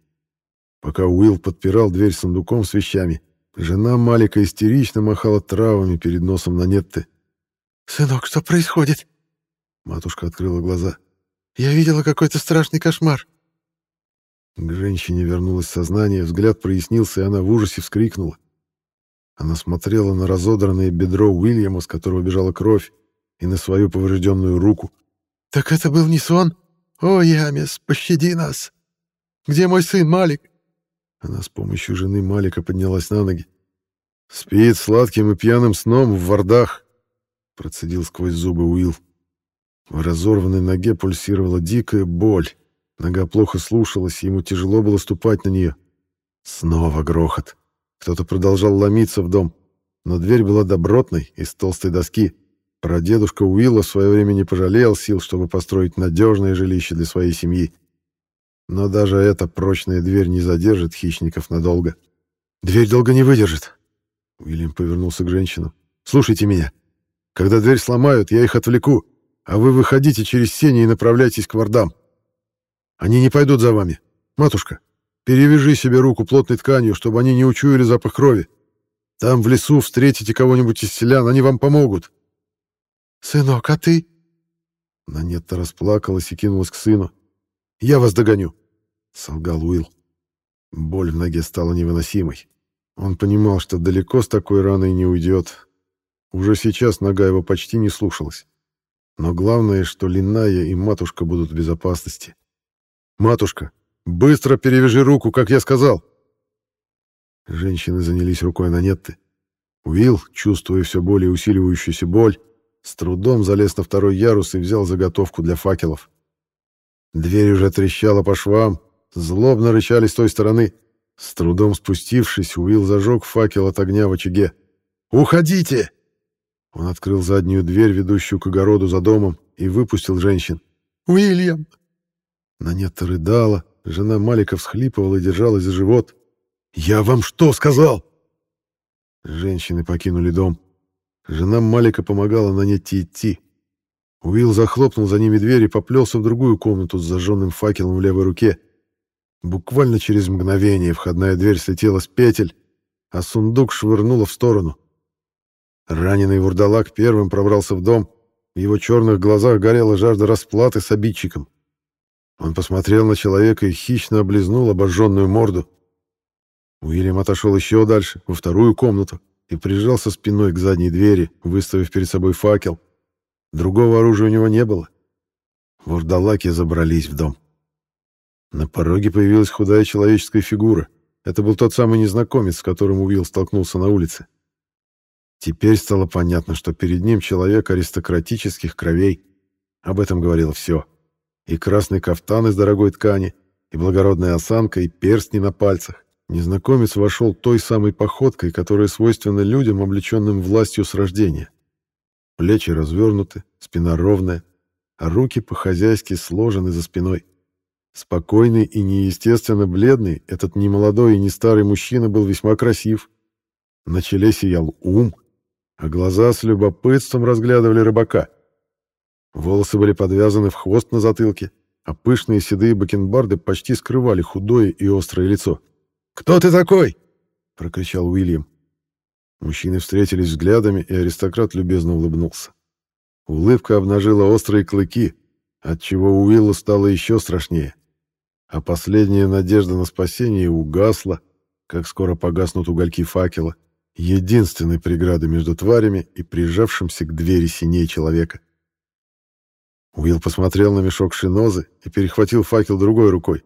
Пока Уилл подпирал дверь сундуком с вещами, Жена Малика истерично махала травами перед носом Нанетты.
«Сынок, что происходит?»
Матушка открыла глаза.
«Я видела какой-то страшный кошмар».
К женщине вернулось сознание, взгляд прояснился, и она в ужасе вскрикнула. Она смотрела на разодранное бедро Уильяма, с которого бежала кровь, и на свою поврежденную руку.
«Так это был не сон? О, Ямес, пощади нас! Где мой сын Малик?»
Она с помощью жены Малика поднялась на ноги. «Спит сладким и пьяным сном в вардах», — процедил сквозь зубы Уилл. В разорванной ноге пульсировала дикая боль. Нога плохо слушалась, ему тяжело было ступать на нее. Снова грохот. Кто-то продолжал ломиться в дом, но дверь была добротной, из толстой доски. Прадедушка Уилла в свое время не пожалел сил, чтобы построить надежное жилище для своей семьи. Но даже эта прочная дверь не задержит хищников надолго. «Дверь долго не выдержит!» Уильям повернулся к женщину. «Слушайте меня. Когда дверь сломают, я их отвлеку, а вы выходите через сени и направляйтесь к вардам. Они не пойдут за вами. Матушка, перевяжи себе руку плотной тканью, чтобы они не учуяли запах крови. Там в лесу встретите кого-нибудь из селян, они вам помогут».
«Сынок, а ты?»
Нанетта расплакалась и кинулась к сыну. «Я вас догоню. — солгал Уилл. Боль в ноге стала невыносимой. Он понимал, что далеко с такой раной не уйдет. Уже сейчас нога его почти не слушалась. Но главное, что Линая и матушка будут в безопасности. «Матушка, быстро перевяжи руку, как я сказал!» Женщины занялись рукой Нанетты. Уилл, чувствуя все более усиливающуюся боль, с трудом залез на второй ярус и взял заготовку для факелов. Дверь уже трещала по швам, Злобно рычали с той стороны. С трудом спустившись, Уилл зажег факел от огня в очаге. «Уходите!» Он открыл заднюю дверь, ведущую к огороду за домом, и выпустил женщин.
«Уильям!»
Нанетта рыдала, жена Малика всхлипывала и держалась за живот. «Я вам что сказал?» Женщины покинули дом. Жена Малика помогала Нанетте идти. Уилл захлопнул за ними дверь и поплелся в другую комнату с зажженным факелом в левой руке. Буквально через мгновение входная дверь слетела с петель, а сундук швырнуло в сторону. Раненый вурдалак первым пробрался в дом, В его черных глазах горела жажда расплаты с обидчиком. Он посмотрел на человека и хищно облизнул обожженную морду. Уильям отошел еще дальше, во вторую комнату, и прижался спиной к задней двери, выставив перед собой факел. Другого оружия у него не было. Вурдалаки забрались в дом. На пороге появилась худая человеческая фигура. Это был тот самый незнакомец, с которым Уилл столкнулся на улице. Теперь стало понятно, что перед ним человек аристократических кровей. Об этом говорило все. И красный кафтан из дорогой ткани, и благородная осанка, и перстни на пальцах. Незнакомец вошел той самой походкой, которая свойственна людям, облеченным властью с рождения. Плечи развернуты, спина ровная, а руки по-хозяйски сложены за спиной. Спокойный и неестественно бледный, этот немолодой и не старый мужчина был весьма красив. На челе сиял ум, а глаза с любопытством разглядывали рыбака. Волосы были подвязаны в хвост на затылке, а пышные седые бакенбарды почти скрывали худое и острое лицо. «Кто ты такой?» — прокричал Уильям. Мужчины встретились взглядами, и аристократ любезно улыбнулся. Улыбка обнажила острые клыки, отчего Уиллу стало еще страшнее. А последняя надежда на спасение угасла, как скоро погаснут угольки факела, единственной преграды между тварями и прижавшимся к двери синей человека. Уилл посмотрел на мешок шинозы и перехватил факел другой рукой.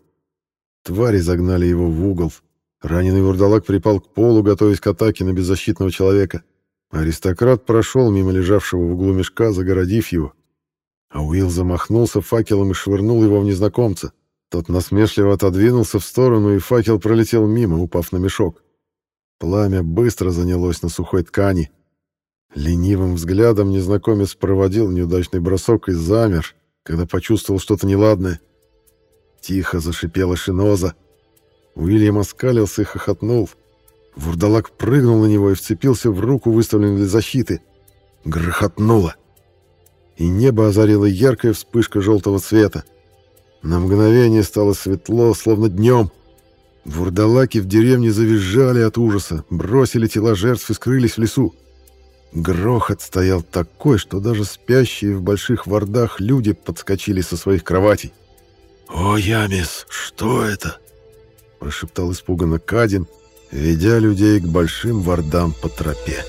Твари загнали его в угол. Раненый вурдалак припал к полу, готовясь к атаке на беззащитного человека. Аристократ прошел мимо лежавшего в углу мешка, загородив его. А Уилл замахнулся факелом и швырнул его в незнакомца. Тот насмешливо отодвинулся в сторону, и факел пролетел мимо, упав на мешок. Пламя быстро занялось на сухой ткани. Ленивым взглядом незнакомец проводил неудачный бросок и замер, когда почувствовал что-то неладное. Тихо зашипела шиноза. Уильям оскалился и хохотнул. Вурдалак прыгнул на него и вцепился в руку, выставленную для защиты. Грохотнуло. И небо озарила яркая вспышка желтого цвета. На мгновение стало светло, словно днем. Вурдалаки в деревне завизжали от ужаса, бросили тела жертв и скрылись в лесу. Грохот стоял такой, что даже спящие в больших вардах люди подскочили со своих кроватей.
«О, Ямис, что это?»
– прошептал испуганно Кадин, ведя людей к большим вардам по тропе.